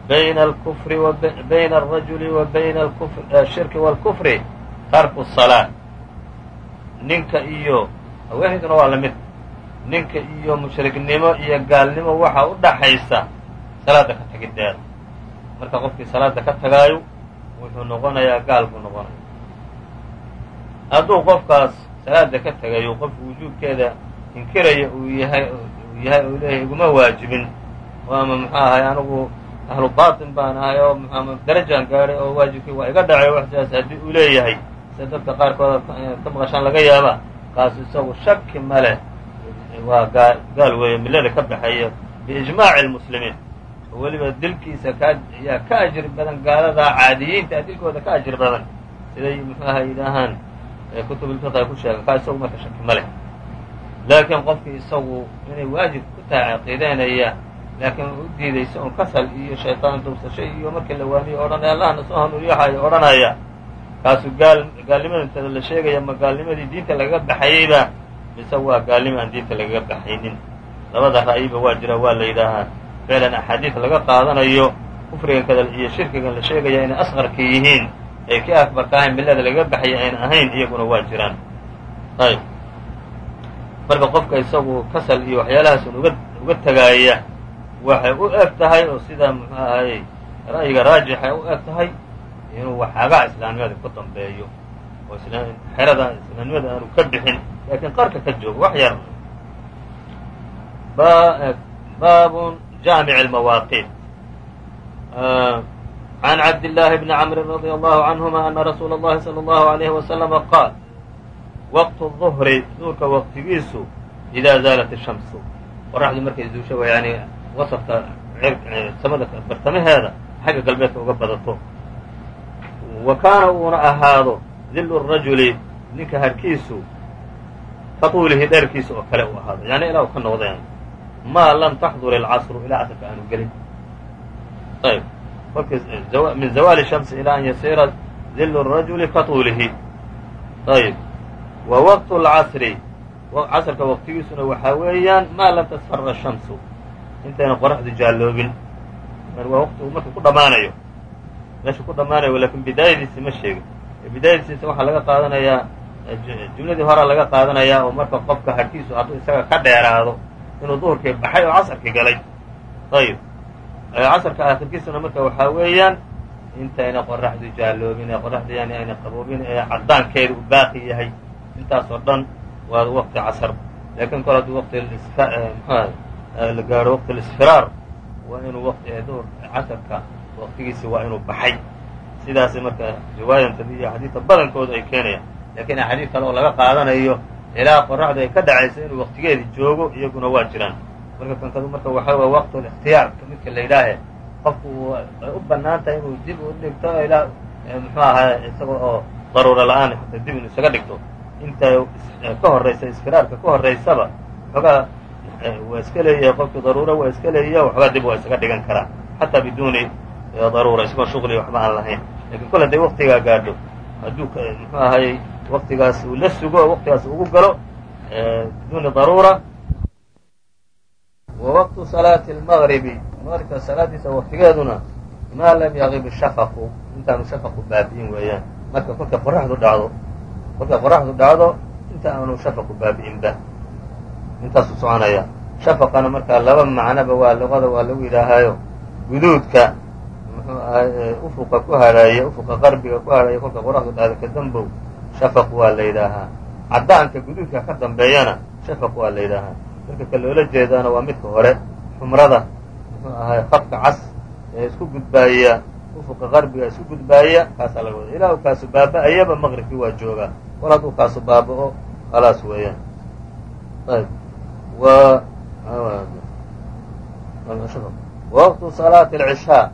bayna alkufri bayna alrajuli wa bayna ashirki wاlkufri tarku الsalaa ninka iyo haweenayduna waa la mid. Ninka iyo mushriknimo iyo gaalnimo waxaa u dhaxaysa salaada ka tagidheeda marka qofkii salaada ka tagaayo wuxuu noqonayaa gaal buu noqonaya hadduu qofkaas salaada ka tegayo qofku wujuubkeeda inkiraya uu yahay uu yahay uu leeyahay iguma waajibin. Oo ama muxuu ahay anigu ahlu baatin baan ahay oo ama darajaan gaadhay oo waajibkii waa iga dhacay wax sidaas haddii uu leeyahay sida dadka qaarkood ka maqashaan laga yaaba kaas isagu shaki male waa gaa gaal weeye millada ka baxaya biijmaaci lmuslimiin oo weliba dilkiisa ka yaa ka ajir badan gaaladaa caadiyiinta dilkooda ka ajir badan. Siday muxuu yidhaahaan kutubulfiq ay ku sheega kaa isagu marka shaki ma leh. Laakiin qofkii isagu inay waajib ku tahay caqiideynaya laakiin u diidaysa un kasal iyo shaytaan dubsasho iyo markii la waamiyo odhanaya allahna soo hanuuniyo odhanaya kaasu gaal gaalnimadanteeda la sheegaya ma gaalnimadii diinta lagaga baxayeyba? Mise waa gaalnimo aan diinta lagaga baxaynin? Labada ra'yiba waa jira waa la yidhaahaa. Ficlan axaadiid laga qaadanayo kufrigan kada iyo shirkigan la sheegaya inay asqarka yihiin ee kii akbarka ahayn millada lagaga baxaya ayna ahayn iyaguna waa jiraan. Ayb marka qofka isagu kasal iyo waxyaalahaas uga uga tegaaya waxay u eg tahay oo sida muxuu ahayey ra'yiga raajixay u eg tahay inuu waxaagaa islaamnimada ku dambeeyo oo xerada islaamnimada aanu ka bixin laakiin qarka ka joogo wax yar baabun jaamic اlmawaaqiit عن عبد الله بن عمرو رضي الله عنهما أن رsuuل اللhi صلى الله عليه وسلم qاaل وqت الظهر duhurka wqtigiisu إida zaaلت الشhمس qoraxdu markay zuusho yani wasfka samada bartamaheeda xagga galbeedka uga badato wa kaana uuna ahaado dilu rajuli ninka harkiisu ka tuulihi dheerkiisa oo kale uu ahaado. Yani ilaa u ka noqdeen maa lam taxdur ilcasru ilaa casrka aanu gelin. Ayb kolka min zawaali shamsi ilaa an yasiira dilu rajuli ka tuulihi ayb wa waqtu lcasri casrka waqtigiisuna waxaa weeyaan maa lam tasfara shamsu. Intayna qoraxdu jaalloobin. Waa waqtigu marka ku dhammaanayo meesha ku dhammaanayo laakiin bidaayadiisi ma sheegin. Bidaayadiisa waxaa laga qaadanayaa jumladii horaa laga qaadanayaa oo marka qofka harkiisu hadduu isaga ka dheeraado inuu duhurkii baxay oo casrkii galay. Ayb casrka aakhirkiisuna marka waxaa weeyaan intayna qoraxdu jaalloobin ee qoraxda yani ayna qaboobin ee caddaankeeda u baaqi yahay intaasoo dhan waa waqti casr laakiin kol hadduu waqti mxua la gaadho waqti اlisfiraar waa inuu waqti duhur casrka waqtigiisi waa inuu baxay. Sidaas marka riwaayantadi iyo xadiidka badankooda ay keenayaan. Lakiin axaadiid kale oo laga qaadanayo ilaa qoraxdu ay ka dhacayso inuu waqtigeedii joogo iyaguna waa jiraan. Marka kankadu marka waxaa way waqtu اlاkhtiyaarka midka la yidhaahe qofku ay u bannaan tahay inuu dib u dhigto ilaa muxuu ahaa isaga oo daruura la'aan xataa dib inu isaga dhigto. Inta ka horraysa isfiraarka ka horraysaba xoogaa waa iska leeyahay qofkii daruuro waa iska leeyahay waxoogaa dib waa isaga dhigan karaa. Xataa biduuni daruura isagoo shuqli waxba aan lahayn. Lakiin kol hadday waktigaa gaadho hadduu muxuu ahayey waktigaas uu la sugo waktigaas ugu galo biduuni daruura. Wa salaati almagribi maqribka salaadiisa waktigeeduna maa lam yaqib shafaqu intaanu shafaqu baabi'in weeyaan. Marka kolka qoraxdu dhacdo kolka qoraxdu dhacdo inta aanu shafaqu baabi'inba intaasuu soconaya. Shafaqana markaa laba macnoba waa luqada waa lagu yidhaahaayo guduudka muxuu ahay ufuqa ku hadhaaya ufuqa qarbiga ku hadhaaya kolka qoraxdu dhacdo ka dambow shafaq waa la yidhaahaa caddaanka guduudka ka dambeeyana shafaq waa la yidhaahaa marka ka loola jeedaana waa midka hore xumrada muxuu ahay qabka cas ee isku gudbaaya ufuqa qarbiga isku gudbaaya kaasaa laga wada ilaa u kaasu baaba-ayaba maqribkii waa joogaa kol hadduu kaasu baaba-o khalaas weeyaan ayb w waqtu salaati alcishaa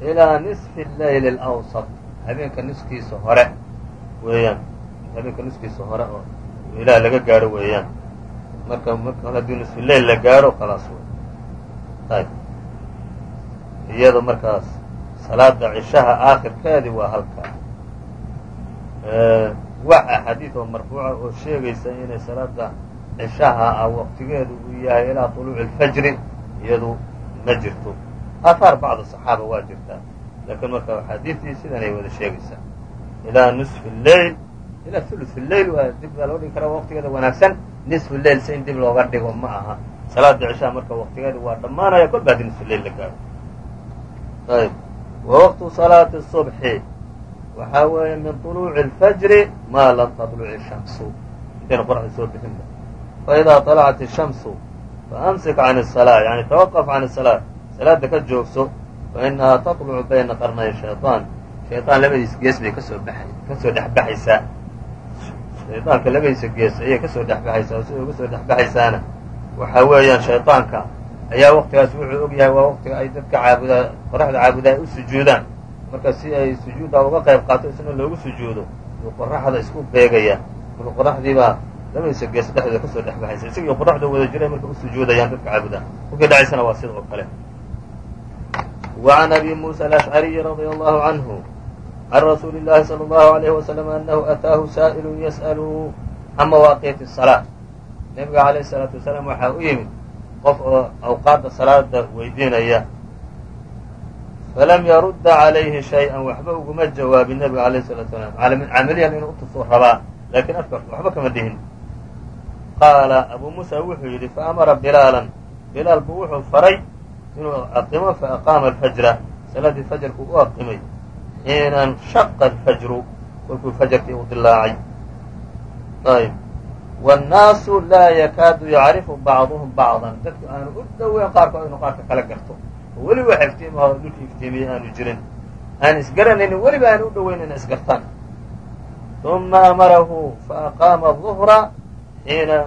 ilaa nisfi leyli alawsat habeenka niskiisa hore weeyaan habeenka niskiisa hore oo ilaah laga gaadho weeyaan marka marka haddii nisfi leyl la gaadho khalaas wey ayb iyada markaas salaada cishaha aakhirkeedii waa halkaa wax axaadiid oo marfuuca oo sheegaysa inay salaada cishaha ah waqtigeedu uu yahay ilaa طuluuci اlfajri iyadu ma jirto aahaar bacd صaxaaba waa jirtaa laakiin marka axaadiidtii sidanay wada sheegaysaa ilaa nisfi leyl ilaa uluث leyl waa dib baa loo dhigi karaa waqtigeeda wanaagsan nisfu leyl si in dib looga dhigo ma aha salaada cishaha marka waqtigeeda waa dhammaanaya kol ba haddii nisfu leyl la gaaro ayb wawaqtu salaati الصubxi waxaa weeye min طuluuci اlfajri maa lam taطluc الshamsu intayna qoraxda soo bixinba faidaa طalacat الshamsu faamsik can الsalaa yani tawaqaf can الsalaa salaada ka joogso fa inahaa taqlucu bayna qarnay shaytaan. Shayaan labadiisa gees bay ka soo baxay ka soo dhexbaxaysaa shayaanka labadiisa gees ayay ka soo dhexbaxaysaa siday uga soo dhexbaxaysaana waxaa weeyaan shaytaanka ayaa waqtigaas wuxuu ogyahay waa waqtiga ay dadka caabudaa qoraxda caabudaa u sujuudaan. Marka si ay sujuuddaa uga qayb qaato isna loogu sujuudo uu qoraxda isku beegayaa marka qoraxdiibaa labadiisa gees dhexdooda ka soo dhexbaxaysa isagii qoraxda wada jiray marka u sujuudayaan dadka caabudaa kolkay dhacaysana waa sida oo kale. وعn أbي موسى الأشعري رضي الله عنه عن رsuuل اللhi صلى الله عليه وسلم أنه أtاaه سائل يسأل عن مواaqيت الصلاة نebiga عaليه الصلاaةu وaسلام waxaa u yimid qof oo awqaadda salaada weydiinaya falam yarudda عalayhi شhayئa waxba uguma jawaabin nebiga عalيه الصلاaةu وسلام camaliyan inuu utusuu rabaa lakiin afka waxba kama dhihin qaala abu muسى wuxuu yidhi faأmara bilaaلا bilaal buu wuxuu faray inuu aqimo faaqaama alfajra salaadii fajarku u aqimay xiina nshaqa alfajru kolkuu fajarkii u dilaacay ayb wاnnaasu laa yakaadu yacrifu bacduhum bacdan dadku aanu u dhoweyn qaarkood inu qaarka kala garto oo weliba wax iftiimaho dhulkii iftiimiyey aanu jirin aan isgaranaynin weliba aanu u dhoweyn ina isgartaan ثuma amarahu faaqaama الظhra xiina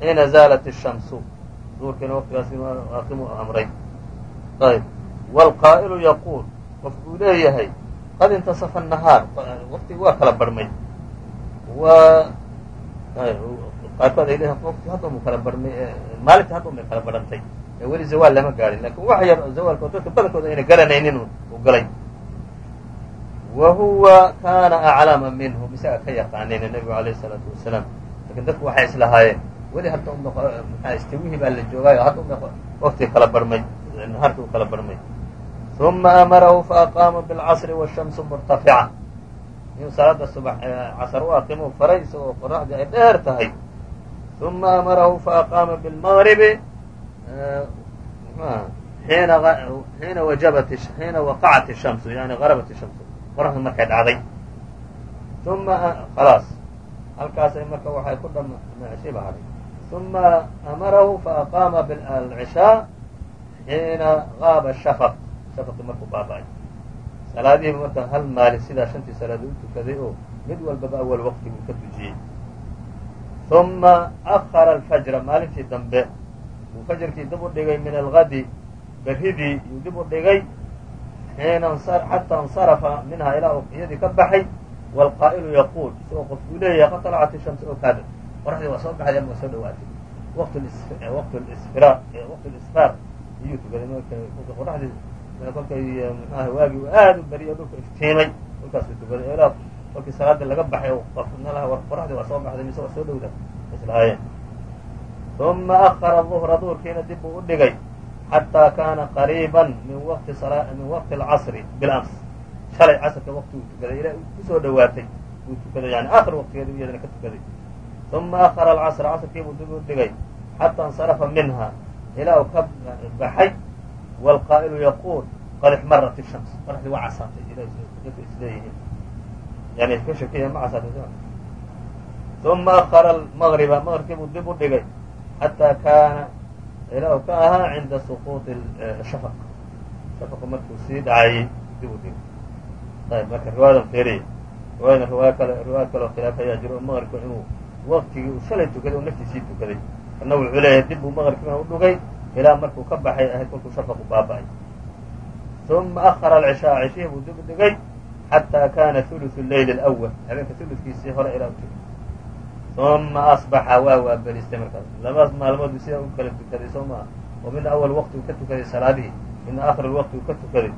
xiina zaalat الshamsu duurkiina waqtigaas inuu aqimu amray ayb wlqaa'ilu yaquul qofkuu leeyahay qad intasafa nahaar waqtigu waa kala barhmay qaarkood ay leeyihiin waqtigu haddoomu kala barhmay maalinta haddoon bay kala barhantay ee weli zawaal lama gaadhin laakiin wax yar zawaalkood dadka badankooda ayna garanaynin uu galay wa huwa kaana aclama minhum isaga ka yaqaanayna nebigu alayh salaatu wasalaam laakiin dadku waxay islahaayeen weli hadda maxaa istawihii baa la joogaayo hadda waqtiga kala barhmay nahaarkii u kala barhmay ثuma amarahu faaqaama bاlcasri wالshamsu murtafica inuu salaada subax casr u aqimo faray isagoo qoraxdii ay dheer tahay ثuma amarahu faaqaama bاlmagribi xiina wajabat xiina waqacat الshamsu yani garabat الshamsu qoraxdu markay dhacday uma khalaas halkaasay marka waxay ku dhamshiba haday ثuma amarahu faaqaama alcishaa xiina qaaba shafaq. Shafaqi markuu baaba'ay. Salaadihiibu markaan hal maalin sidaa shantii salaadood u tukaday oo mid walbaba awal waqti buu ka dujiyey. Uma akhara alfajra maalintii dambe uu fajarkii dib u dhigay min algadi berridii yuu dib u dhigay xiina insarafa minhaa ilaa iyadii ka baxay waalqaa'ilu yaquul isagoo qofkuu leeyahay qad talacat ishamsu oo kaada. Qoraxdii waa soo baxday ama waa soo dhawaatay? Waqtu lisfaaq biyuu tukaday marka qoraxdii kolkay mxuaha waagii uu aad u beriyo dhulka iftiimay kolkaasuu tukaday ilaa kolkii salaadii laga baxay nalaha war qoraxdii waa soo baxday mise waa soo dhowda islahaayeen uma akhara duhra duhurkiina dib uu u dhigay xataa kaana qariiban min waqti min waqti alcasri bilams shalay casrka waqti tukaday ilaa ku soo dhowaatay uu tukaday yani aakhir waqtigeeda iyadana ka tukaday. Uma akhara alcasra casrkiibuu dib u dhigay xataa insarafa minha hilaa ka baxay wlqaa'ilu yaquul qalix marat shams maraxdii waa casaatay isleeyihiin yani ka shekeeya ma casaatay uma akara maqriba maqribkii buu dib u dhigay xataa kaana ilaa ka ahaa cinda suquuط shafaq shafaqu markuu sii dhacayay dib u dhigay ayb marka riwaayadan feeriy riwaayada riwaaya kale riwaaya kaleo khilaaf ayaa jiro oo inuu waqtigii uu shalay tukaday oo naftiisii tukaday ana wuxuu leeyahay dib buu maqribkima u dhugay ilaa markuu ka baxay ahayd kolkuu shafaqu baaba'ay. Uma ahara alcishaaa cishihii buu dib dhigay xataa kana ulu leyli اlأwl habeenka uludkiisii hore ilaa u tegay uma asbaxa waa waaberistay markaas. Labaas maalmood sidaa u kala tukaday soo oo midna awal waqti uu ka tukaday salaadihii midna akhir waqti uu ka tukaday.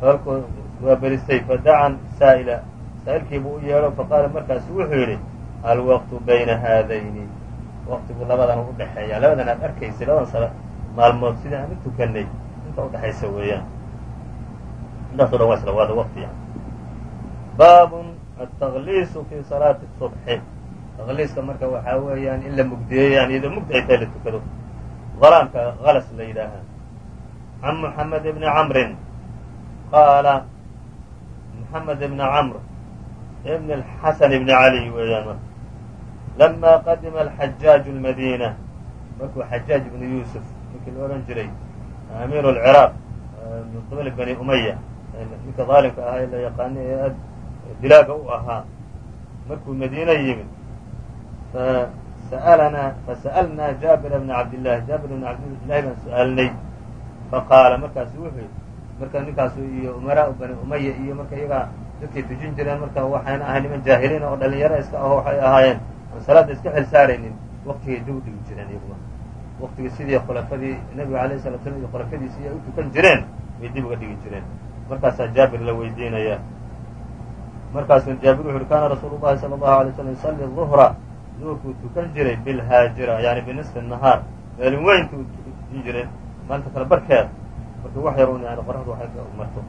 Kolkuu waa fadacan saa'ila. Saa'ilkiibuu u yeedho faqaala markaasu wuxuu yidhi alwaqtu bayna haadayni waqtigu labadan u dhexeeya labadan aad arkaysay labadan sala maalmood sidai aan u tukanay inta udhexaysa weeyaan. Intaaso dhan waa isla waada waqti yani baabun ataqliisu fi salaati subxi taqliiska marka waxaa weeyaan in la mugdiyeeyo yani iyadoo mugdi ay tahay la tukado. Qalaamka halas la yidhaahaa. Can muxamed bni camrin qaala muxamed ibni camr ibn xasan ibni cali weeyaan lama qadima alxajaaju lmadiina markuu xajaaj ibnu yuusuf ninkii la odhan jiray amiiru lciraaq min qibali bani umaya ninka daalimka ahaa ee la yaqaana ee aad dilaaga u ahaa markuu madiina yimid fasa'alanaa fasa'alnaa jaabira bna cabdillahi jaabir bna cabdillahi baan su'aalnay faqaala markaasu wuxuu yidhi marka ninkaasu iyo umaraa bani umaya iyo marka iyagaa dadkay tujin jireen marka waxayna ahay niman jaahiliin oo dhalinyaro iska aho waxay ahaayeen aan salaada iska xil saaraynin waqtigay dib u dhigi jireen iyaguna. Waqtigii sidii khulafadii nebiga alayh salatu slam iyo khulafadiisi ay u tukan jireen bay dib uga dhigi jireen. Markaasaa jaabir la weydiinaya. Markaasuu jaabir wuxu uhi kaana rasuulu llahi sala allahu alay slam yusalli duhra duhurkuu tukan jiray bilhaajira yani binisfi nahaar. Maalin weyntuu tukan jiray maalinta kale barkeed. Marka wax yar yani qoraxdu waxay ka marto.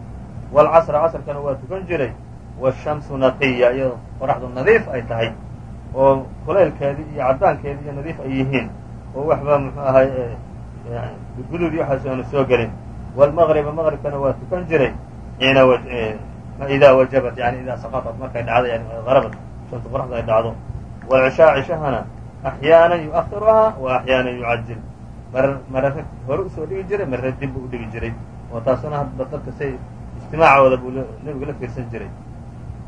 Waalcasra casrkana waa tukan jiray. Washamsu naqiya iyadoo qoraxdu nadiif ay tahay oo kulaylkeedii iyo caddaankeedii iyo nadiif ay yihiin oo waxba muxuu ahay guduud iyo waxaas aanu soo gelin. Waalmaqriba maqribkana waa tukan jiray xiina idaa wajabat yani idaa saqaطat markay dhacdo yani qarabad shamsu qoraxdu ay dhacdo. Waalcishaa cishahana axyaanan yu'ahiruhaa wa axyaanan yucajil marar marare hore u soo dhigi jiray marare dib u dhigi jiray oo taasuna hadba dadka say ijtimaacooda buu nebigu la fiirsan jiray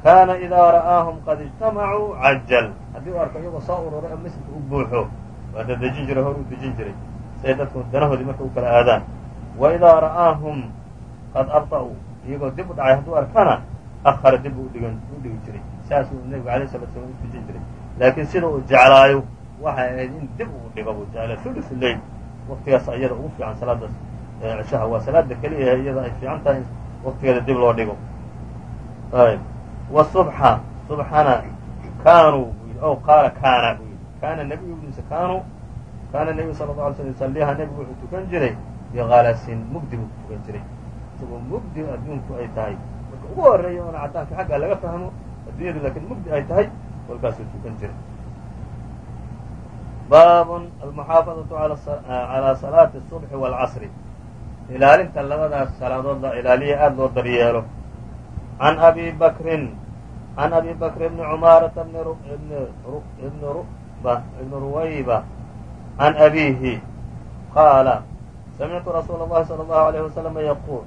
kaana idaa ra'aahum qad ijtamacuu cajal. Haddii u arko iyagoo soo ururay oo masjidka u buuxo waa dadejin jiray hor u dejin jiray siay dadku danahoodii marka u kala aadaan. Wa idaa ra'aahum qad abطa'uu iyagoo dib u dhacay hadduu arkana ahara dib u udhig u dhigi jiray. Saasuu nebigu alayh salatu slam u dejin jiray. Laakiin sida uu jeclaayo waxay ahayd in dib uu dhigo buu jeclay thuluth leyl waqtigaas iyada ugu fiican salaadaas cishaha waa salaada keliya iyada ay fiican tahay in dib loo dhigo wsubxa subxana kaanuu o qaala kaana buu yidhi kaana nebiyu mse kaanuu kaana nebiyu sala alla alay slam nebigu wuxuu tukan jiray biqalasin mugdi buu tukan jiray. Isagoo mugdi adduunku ay tahay. Marka ugu horreeya oona caddaanka xaggaa laga fahmo adduunyadu laakiin mugdi ay tahay kolkaasuu tukan jiray. Baabun almuxaafadatu calaa salaati asubxi waalcasri ilaalinta labadaas salaadood ilaaliya aada loo daryeelo. can abi bakrin can abi bakr bni cumaarata ibni ruwayba can abiihi qaala samictu rasuula اllahi salى اllahu عalيyh waslama yaquul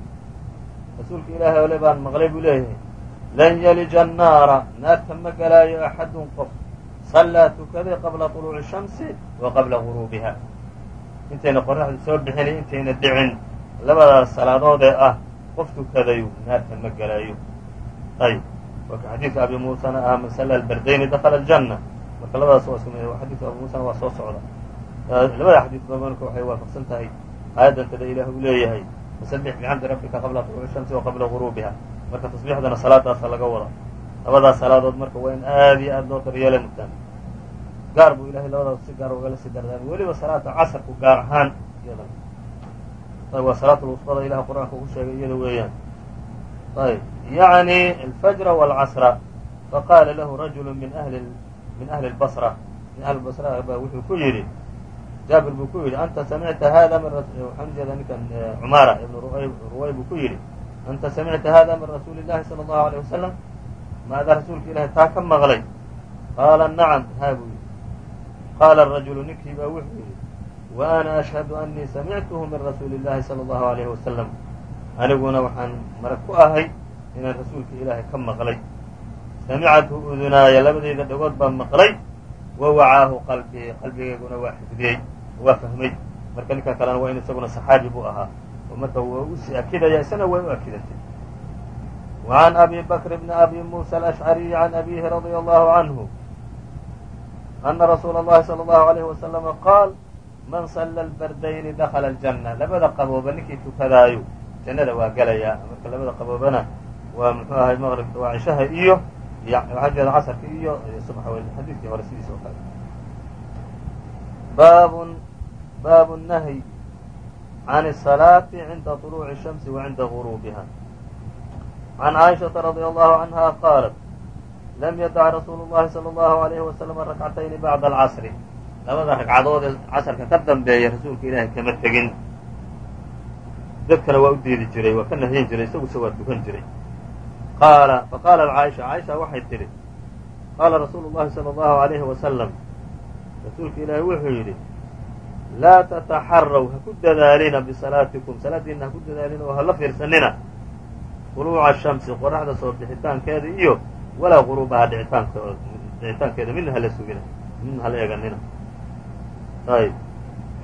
rasuulka ilaahay ole baan maqlay buu leeyahay lan yalija annaara naarta ma galaayo axadun qof sallaa tukaday qabla طuluuci shamsi wa qabla guruubiha intayna qoraxdu soo bixinay intayna dhicin labadaas salaadood ee ah qof tukadayu naarta ma gelaayo ayb waka xadiidka abi muusana ah man salla albardayni dakala aljanna marka labadaas waa mid xadiidka abu muusana waa soo socda labada xadiidba marka waxay waafaqsan tahay aayaddantada ilaah uu leeyahay fasabbix bixamdi rabbika qabla tuluuci shamsi wa qabla guruubiha marka tasbiixdana salaadaasa laga wada labadaas salaadood marka waa in aad iyo aad loo daryeela mutaan gaar buu ilahay labadaas si gaar ugala sii dardaarmay weliba salaada casarku gaar ahaan iyada waa salaat lwustada ilaah qur'aanka ugu sheegay iyada weeyaan ayb yacni alfajra wاlcasra faqaala lahu rajulu min ahli min ahli اlbasra min ahli basra ba wuxuu ku yidhi jaabir buu ku yidhi anta samicta hada min waxaan ujeedaa ninkan cumaara ibn ruway buu ku yidhi anta samicta hada min rasuuli اllahi salى اllahu alيه wasalam maadaa rasuulka ilahi taa ka maqlay qaala nacam haa buu yidhi qaala rajulu ninkii baa wuxuu yidhi wa ana ashhadu anii samictuhu min rasuuli اllahi salى اllahu alayh wasalam aniguna waxaan marag ku ahay inaan rasuulka ilaahay ka maqlay samicathu udunaaya labadayda dhagood baa maqlay wa wacaahu qalbii qalbigayguna waa xifdiyey waa fahmay marka ninkan kalena waa in isaguna saxaabi buu ahaa oo marka waa usii akidaya isana way u akidantay وعn أbي bكر بن أbي موسى الأشعري عن أbيه رضي الله عنه أنa رsuuل الlahi صلى الله عليه وسلم qاal man صلى البردayni dkلa الجنة labada qabooba ninkii tukadaayo jannada waa gelaya marka labada qaboobana waa mxuu ahay mqribka waa cishaha iyo waxaa jeeda casrka iyo subxa w xadiidkii hore sidiis oo kale bab bab النهي عن الصلاة عinda طلوع الشhمس وعinda غروبها عن عائشhaةa رضي الله عنها qاaلت lm ydع رsuuل الlahi صلى الله عليه وسلم ركعتين بعد الcصر labada ragcadood ee casrka ka dambeeya rasuulka ilaahay kama tegin dadkana waa u diidi jiray waa ka nahyin jiray isaguse waa tukan jiray qaala faqaalat caaisha caaisha waxay tidhi qaala rasuulu llahi sala allahu alayhi wasalam rasuulka ilaahi wuxuu yidhi laa tataxaraw ha ku dadaalina bisalaatikum salaadiinna ha ku dadaalina oo hala fiirsanina quluuca shamsi qoraxda soo bixitaankeeda iyo walaa quruubaha dhicitaankeeda midna hala sugina midna hala eeganina ayb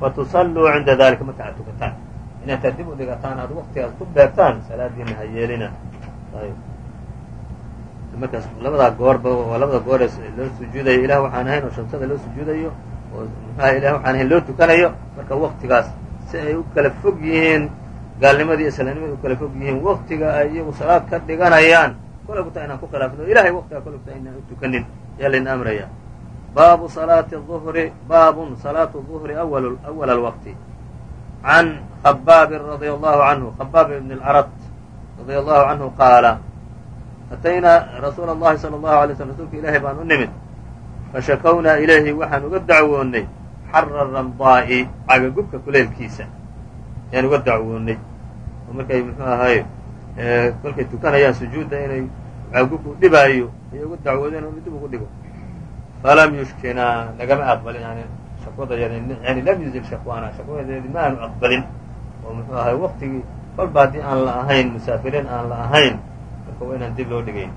fatusalluu cinda dalika marka aad tukataan inaad tadib u dhigataan aad waktigaas ku beegtaan salaadiinna ha yeelina ayb markaas labadaa goorba labada goor ee loo sujuudayo. Ilah waxaan ahayn oo shamsada loo sujuudayo oo muxuaha ilah waxaan ahayn loo tukanayo. Marka waktigaas si ay u kala fog yihiin gaalnimadii iyo u kala fog yihiin waktiga ay iyagu salaad ka dhiganayaan kolay kutaa inaan ku khilaafno. Ilahay waktigaa kolay kutaa inaan u tukanin. Ayaa layna amrayaa baabu salaati uhri baabun salaatu duhri awal alwaqti can khabaabin radia allahu canhu khabaab ibn اlcarad radia allahu canhu qaala ataynaa rasuula اllahi salى اllahu alay slm rasuulka ilaahay baan u nimid fashakownaa ilayhi waxaan uga dacwoonnay xara ramdaa'i cagagubka kuleelkiisa ayaan uga dacwoonnay oo markay muxuu ahaay kolkay tukanayaan sujuudda inay cagagubku dhibaayo ayay uga dacwoodeen oo dib ugu dhigo falam yushkinaa nagama aqbalin yani shakwadayad yani lam yuzil shakwaana shakwadeedi ma aanu aqbalin oo muxuu ahay waktigii kolba haddii aan la ahayn musaafiriin aan la ahayn waa inaan dib loo dhigayn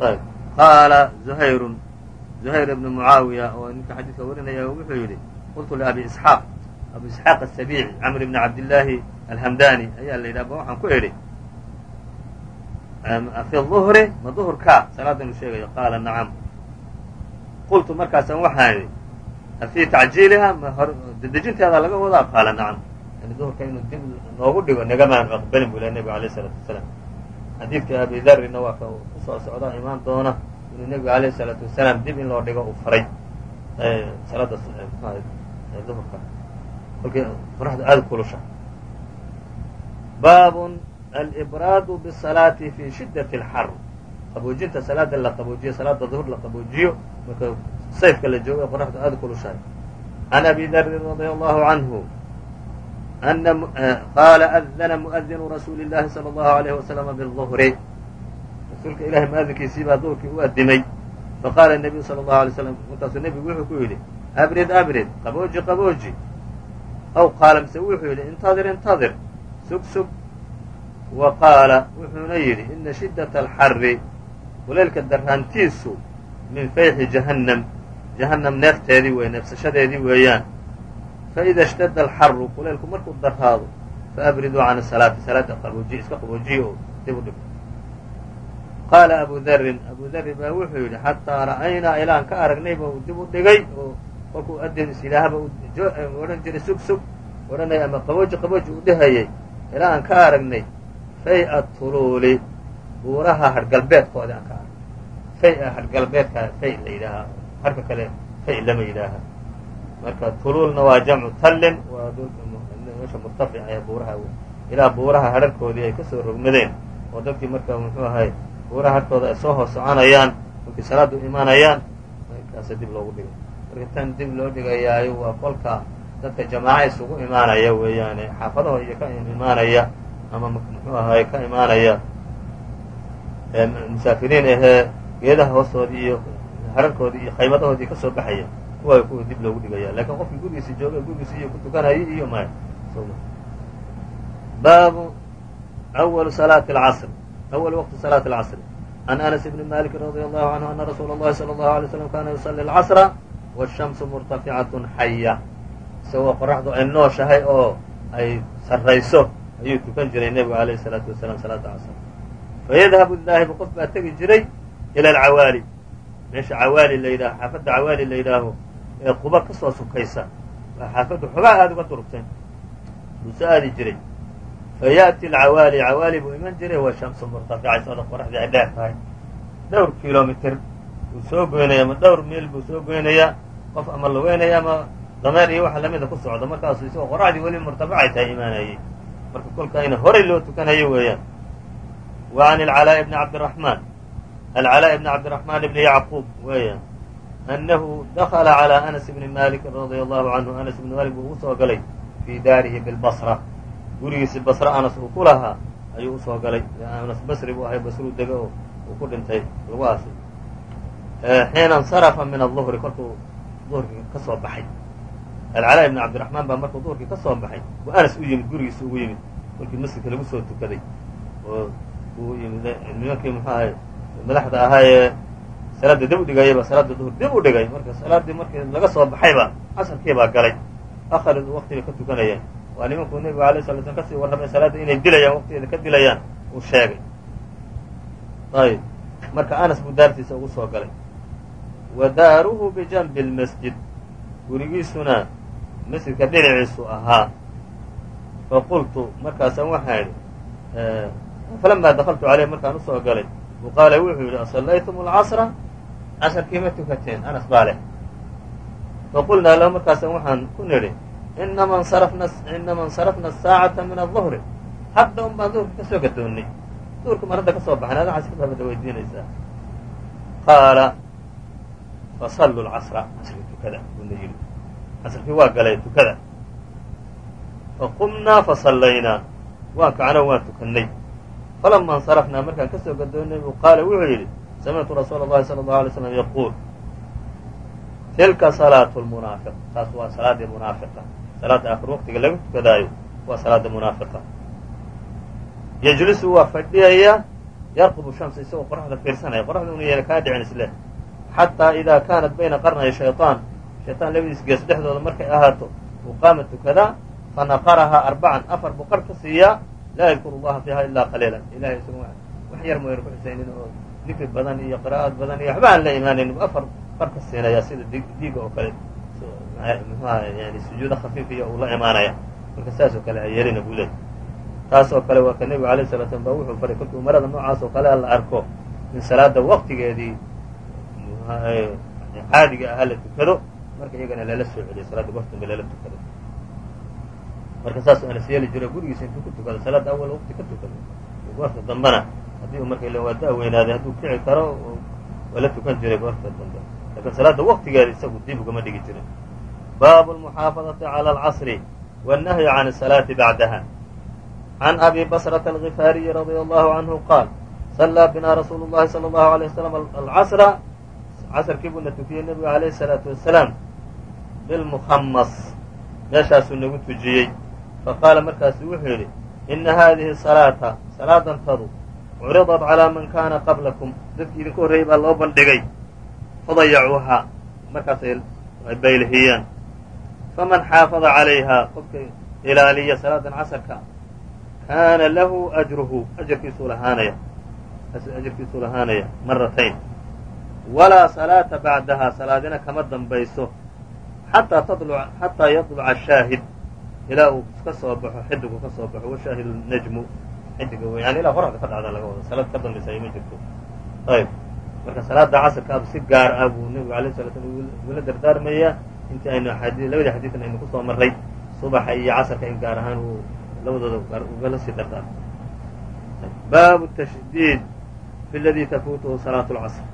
ayb qaala zuhayrun zuhayr ibnu mucaawiya oo ninka xadiidka warinaya wuxuu yidhi qultu liabi isxaaq abu isxaaq asabiici camr ibni cabdillaahi alhamdani ayaa la yidhaha ba waxaan ku idhi fi duhri ma duhurkaa salaadanu sheegayo qaala nacam qultu markaasaan waxaan idhi afii tacjiiliha ma hor dedejinteeda laga wadaa qaala nacam yani duhurka inuu dib noogu dhigo nagamaanu aqbalin bu leh nebigu alayh isalaatu wasalaam xadiidka abi darrina waa ka u soo socda imaan doona inuu nebigu alayh isalaatu wasalaam dib in loo dhigo uu faray. Salaada duhurka kolkii qoraxda aada kulusha. Baabun alibraadu bisalaati fi shidat اlxar qaboojinta salaada la qaboojiyo salaada duhur la qaboojiyo marka sayfka la joogo qoraxdu aada kulushahay. Can abi darin radia allahu canhu qaala adana muadinu rasuuli اllahi salى اllahu alayh waslama biلظuhri rasuulka ilahay muadinkiisii baa duhurkii u adimay faqaala الnabiyu salى اlahu alay slam markaasuu nebigu wuxuu ku yidhi abrid abrid qabooji qabooji aw qaala mise wuxuu yidhi intadir intadir sug sug wa qaala wuxuuna yidhi ina shidaة alxari kuleylka daraantiisu min fayxi jahannam jahannam neefteedii wey neefsashadeedii weeyaan faida اshtada alxaru kuleylku markuu daraado faabriduu can salaati salaada qaboojiy iska qaboojiye oo dib u dhig qaala abu darin abu dari baa wuxuu yidhi xataa ra'aynaa ilaan ka aragnayba uu dib u dhigay oo kolkuu adin isilaahaba odhan jiray sug sug odhanaya ama qabooji qabooji uu dhehayay ilaa aan ka aragnay fay-a tuluuli buuraha hargalbeedkooda aan ka aragnay fay-a hargalbeedka fay la yidhaahaa harka kale fay lama yidhaaha marka tuluulna waa jamcu tallin waa meesha murtafic ee buuraha ilaa buuraha hararkoodii ay ka soo rogmadeen oo dadkii marka muxuu ahay buuraha harkooda ay soo hoos soconayaan markii salaadu imaanayaan markaasa dib loogu dhigay marka tan dib loo dhigayaayo waa kolka dadka jamaaca isugu imaanaya weeyaane xaafadaho iyo ka imaanaya ama muxuu ahay ka imaanaya musaafiriin ahee geedaha hoostoodii iyo hararkoodii iyo qaymadahoodii ka soo baxaya kuwa kuwa dib loogu dhigaya lakin qofkii gurigiisi jooga gurigiisi iyo ku tukanayay iyo maya baabu أول صلاة العصر أول وقت صلاة العصر عن أنس بن مالك رضي الله عنه أن رsuuل اللhi صلى الله عليه وسلم kاna يصلي العصر والشhمس مرتفعة حية isagoo qoraxdu ay nooshahay oo ay sarrayso ayuu tukan jiray nebigu عalيه الصلاaةu وaسلام صلاaةa cصر فيdهب الdaahibu qof baa tegi jiray إلى الcawاalي meesha cawaali la yidhaho xaafadda cawaali la yidhaaho ee quba ka soo sukaysa baa xaafaddu xogaa aada uga durugtay buuse aadi jiray. Fa ya'ti alcawaali cawaali buu iman jiray waa shamsu murtafica sooda qoraxdii ay dheer tahay. Dhowr kilomitr buu soo goynaya ama dhowr meel buu soo goynayaa qof ama laweynaya ama dameer iyo waxa lamida ku socda. Markaasu isagoo qoraxdii weli murtafacay tahay imaanayay. Marka kolkaina horay loo tukanayo weeyaan. Wa can alcalaa'i bni cabdiraxmaan. Alcalaa'i bni cabdiraxmaan ibni yacquub weeyaan. annahu dakla calى anas bni malikin radia allahu canhu anas bni malik buu ugu soo galay fii daarihi bilbasra gurigiisi basre anas uu ku lahaa ayuu usoo galay anas basri buu ahay basruu dega oo uu ku dhintay lagu aasay xiina insarafa min aلظuhri kolkuu duhurkii ka soo baxay alcalaa ibn cabdiraxmaan baa markuu duhurkii ka soo baxay buu anas u yimid gurigiisa ugu yimid kolkii masjidka lagu soo tukaday oo uu yimid nimankii muxuu ahay madaxda ahaayee salaada dib u dhigayayba salaada duhur dib u dhigay marka salaaddii markii laga soo baxayba casarkii baa galay. Akhar waqti bay ka tukanayeen waa nimankuu nebigu alay sala slam ka sii warramay salaadda inay dilayaan waqtigeeda ka dilayaan uu sheegay. Ayb marka anas buu daartiisa ugu soo galay. Wa daaruhu bijanbi lmasjid gurigiisuna masjidka dhinaciisu ahaa. Faqultu markaasaan waxaa idhi falamaa dakaltu caleyh markaan u soo galay. Buu qaala wuxuu yidhi asallaytum alcasra casarkii ma tukateen anas baa leh faqulnaa lahu markaasaan waxaan ku nidhi inama insarafna asaacata min aلظuhri hadda un baan duhurka ka soo gadoonnay duhurka mar hadda ka soo baxnay ada casr baabada weydiinaysaa qaala fasallu lcasra casrkii tukada buuna yidhi casrkii waa galay tukada faqumnaa fasallaynaa waan kacno waan tukannay. Falama insarafnaa markaan ka soo gadoonnay buu qaala wuxuu yidhi samictu rasuula اllahi salى اllahu alay slam yaquul tilka salaatu lmunaafiq taas waa salaaddii munaafiqa salaadda akhir waqtiga laga tukadaayo waa salaada munaafiqa yejlisu waa fadhiyaya yarqubu shamsa isagoo qoraxda fiirsanaya qoraxda una yeena kaa dhicin isleh xataa idaa kaanat bayna qarnay shayطaan shayطaan labadiis gees dhexdooda markay ahaato uu qaama tukadaa fanaqarahaa arbacan afar buu qar ka siiyaa laa yadkuru llaha fiiha ilaa qaliila ilahay isago wax yar mooyna ku xusaynin oo dikri badan iyo qiraa'ad badan iyo waxba aan la imaanin afar qar ka siinaya sida diiga oo kale mxuaha yani sujuudo uu la imaanaya marka saas kale ha yeelina buu leeyay taas kale waa ka nebigu alayh salaa slam ba wuxuu faray kolkii umarada noocaas oo kale la arko in salaada waqtigeedii caadiga ahaa la tukado marka iyagana lala soo celiyo salaadda waqtiga lala tukado marka saasuu anas yeeli jiro gurigiisa intuu ku tukado salaadda awal waqti ka tukado goorta dambena haddii marka waa da-weynaaday hadduu kici karo waa la tukan jiray goorta dambe. Lakin salaada waqtigeeda isagu dib ugama dhigi jirin. Baabu lmuxaafadati cala alcasri wannahyi can asalaati bacdaha. Can abi basrata algifaariyi radia allahu canhu qaal sallaa binaa rasuulu llahi sala allahu alayh wasalam alcasra. Casrkii buuna tukiyey nebigu alayhi salaatu wasalaam bilmukhamas meeshaasuu nagu tujiyey. Faqaala markaasu wuxuu yidhi ina hadihi salaata salaadantadu curidat calaa man kaana qablakum dadkii idinku horreeyey baa loo bandhigay fadayacuuhaa markaasay baylihiyeen faman xaafada calayhaa qofka ilaaliya salaadan casarka kaana lahu ajruhu ajarkiisuu lahaanaya ajirkiisuu lahaanaya maratayn walaa salaata bacdahaa salaadina kama dambayso xataa xataa yadluca ashaahid ilaa uu ka soo baxo xidigu ka soo baxo washaahidu najmu xidiga wey yani ilaa qoraxda ka dhacda laga wado salaad ka dambaysa ay ma jirto. Ayb marka salaada casrka ab si gaar ah buu nebigu alay sala slam dardaarmayaa. Intii aynu labadii xadiidan aynu ku soo marray subaxa iyo casrka in gaar ahaan uu labadooda ugala sii dardaarmay baabu tashdiid fi ladii tafuutuhu salaatu lcasr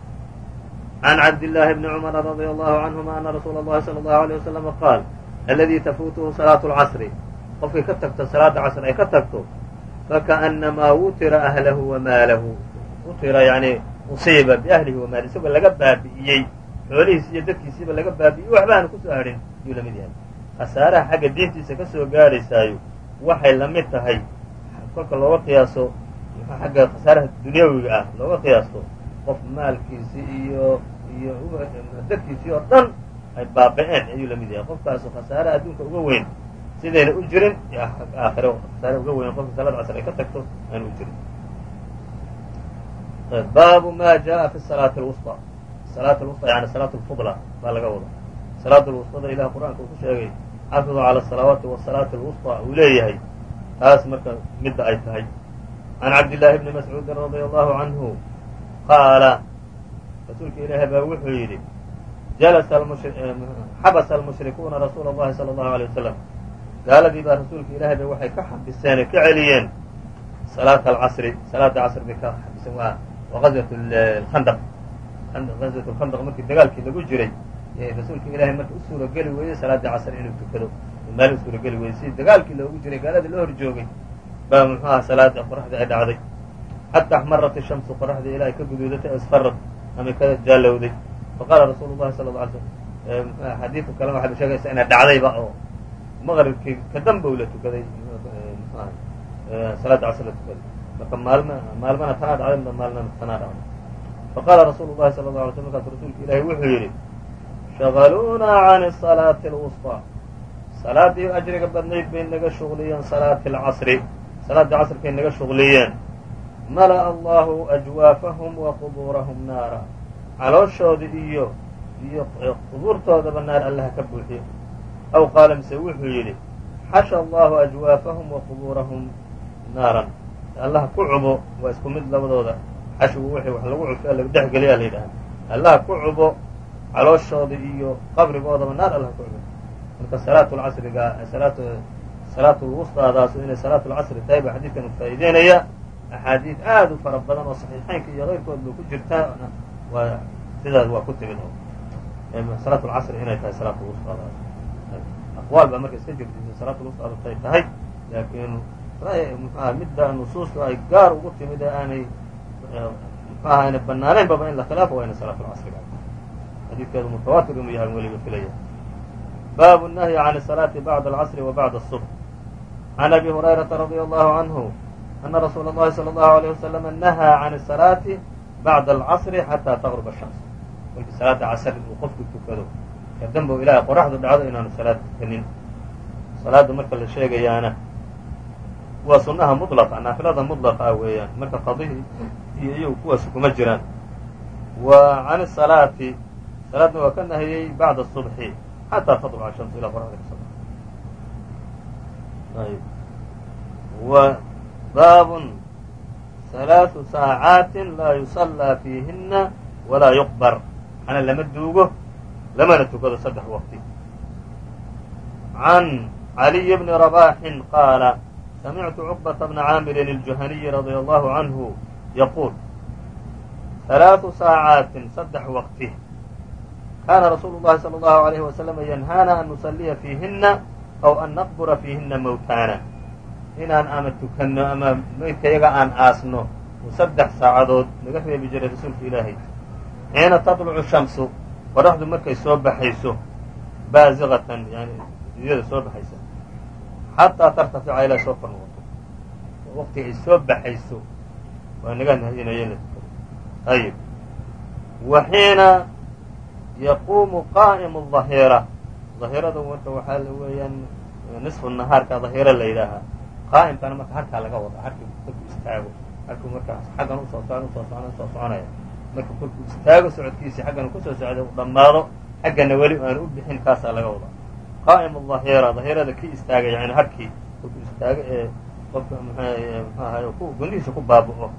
can cabdillaahi bni cumara radia allahu canhuma ana rasuula allahi sala allahu alيyه waslama qaal aladii tafuutuhu salaatu lcasri qofkay ka tagto salaada casr ay ka tagto fakaأnamaa wutira ahlahu wamaalahu wutira yani usiiba biahlihi wamaali isagoo laga baabi'iyey xoolihiisi iyo dadkiisiiba laga baabi'iyey waxba aanu ku soo hadhin ayuu la mid yahay khasaaraha xagga diintiisa ka soo gaadhaysaayo waxay la mid tahay kolka looga qiyaaso xagga khasaaraha dunyawiga ah looga qiyaasto qof maalkiisii iyo iyo dadkiisii oo dhan ay baaba-een ayuu la mid yahay qofkaasu khasaaraha adduunka uga weyn sidayna u jirin aakhire khasaare uga weyn qofka salaad casr ay ka tagto aanu u jirin baabu ma jaءa fi salaati اlwusطى salaat lwusطى yani salaat lfudla baa laga wada salaat lwusطada ilah qur'aanka uu ku sheegay xafiظu calى الsalawaati wالsalaati اlwusطى uu leeyahay taas marka midda ay tahay can cabdillaahi bni mascuudin radia allahu canhu qaala rasuulka ilaahi baa wuxuu yidhi xabasa almushrikuuna rasuula اllahi salى اllahu alيه wasalam gaaladii baa rasuulka ilaahay bay waxay ka xafiseene ka celiyeen. Salaata alcasri salaada casri bay ka xafiseen waa waqaswat alkhandaq eh, qaswat alkhandaq markii dagaalkii lagu jiray rasuulka ilaahay marka u suura geli weeyey salaadii casri inuu tukado. Meel u suura geli dagaalkii loogu jiray gaaladii loo hor joogay baa muxuaha salaada qoraxdii ay dhacday. Xata axmarat ishamsu qoraxdii ilaa ay ka guduudatay asfarad ama ka jaalowday faqaala rasuulu llahi sala la alay slam muxuaha eh, xadiidu kalena waxay sheegaysaa inay dhacdayba oo maqribkii kadamba u la tukaday salaada casr la tukaday marka maalm maalmana tanaa dhacday maalmana tanaa dhacday faqaala rasuulu llahi sala lla alay sl markaasu rasuulka ilaahi wuxuu yidhi shagaluunaa can salaati alwusطى salaadii ajriga badnayd bay naga shuqliyeen salaati alcasri salaaddii casrkay naga shuqliyeen mala'a allahu ajwaafahum wa qubuurahum naara calooshooda iyo iyo qubuurtoodaba naar allaha ka buuxiyo aw qaala mise wuxuu yidhi xasha allahu ajwaafahum wa qubuurahum naaran allaha ku cubo waa isku mid labadooda xashgu w wax lagu cufee lagu dhex la yidhaha allaha ku cubo calooshooda iyo qabrigoodaba naar allaha ku cubo marka salaatu lcasriga salaatu salaatu lwusطaadaasu inay salaatu lcasri tahay baa xadiidkan faa'ideynaya axaadiid aad u fara badan oo saxiixaynka iyo keyrkoodba ku jirtaa sidaas waa ku timid salaatu lcasri inay tahay salaatu lwusطaadaas aqwaal baa marka iska jirta salaada lagu soo aroortay tahay laakiin mxuha midda nusuustu ay gaar ugu timid ee aanay mxuaha ayna banaanayn baba in la khilaafo waa ina salaatu lcasriga xadiidkeedu mutawaatir inuu yahay weliba filaya baabu nahyi can asalaati bacda alcasri wa bacda asubx can abi hurayrata radia allahu canhu ana rasuula اllahi salى allahu alayh wasalama nahaa can asalaati bacda alcasri xataa taqruba shams kolkii salaada casr inuu qofku tukado ka danbow ilaahay qoraxdu dhacdo inaanu salaad tukanin salaada marka la sheegayaana waa sunnaha mudlaqa naafilada mudlaqa ah weeyaan. Marka qadihii iyo iyagu kuwaasu kuma jiraan. Wa can salaati salaadna waa ka nahiyey bacda subxi xataa taطlca shamsu ilaa qoraxda ka soo baxdo baabun halaaثu saacaati laa yusallaa fiihinna walaa yuqbar. Ana lama duugo lamana tukado saddex waqti can caliy bni rabaaxin qaala samictu cuqbata bna caamirin aljuhaniyi radia allahu canhu yaquul halaau saacaatin saddex waqti kaana rasuulu llahi sala allahu alayhi wasalam yanhaana an nusalliya fiihinna aw an naqbura fiihinna mawtaana inaan ama tukanno ama meydkayaga aan aasno saddex saacadood naga reebi jiray rasuulka ilaahay xiina talucu shamsu qoraxdu markay soo baxayso baaziqatan yani iyada soo baxaysa xataa tartafica ilaa soo kor noqoto waqti ay soo baxayso waa naga nahyinaya in la tukado ayib. Wa xiina yaquumu qaa'imu ظahiira dahiirada marka waxaa weeyaan nisfu nahaarka dahiira la yidhaahaa qaa'imkana marka harkaa laga wadaa harkii dadku istaago harkuu marka xaggan u soo soo u soo soo soo soconaya marka kolkuu istaago socodkiisii xaggan ku soo socday uu dhammaado xaggana weli aanu u bixin kaasaa laga wadaa. Qaa'im dahira dahirada kii istaagay yani harkii kolkuu istaago ee qofka mxu ahay gunihiisa ku baaba'o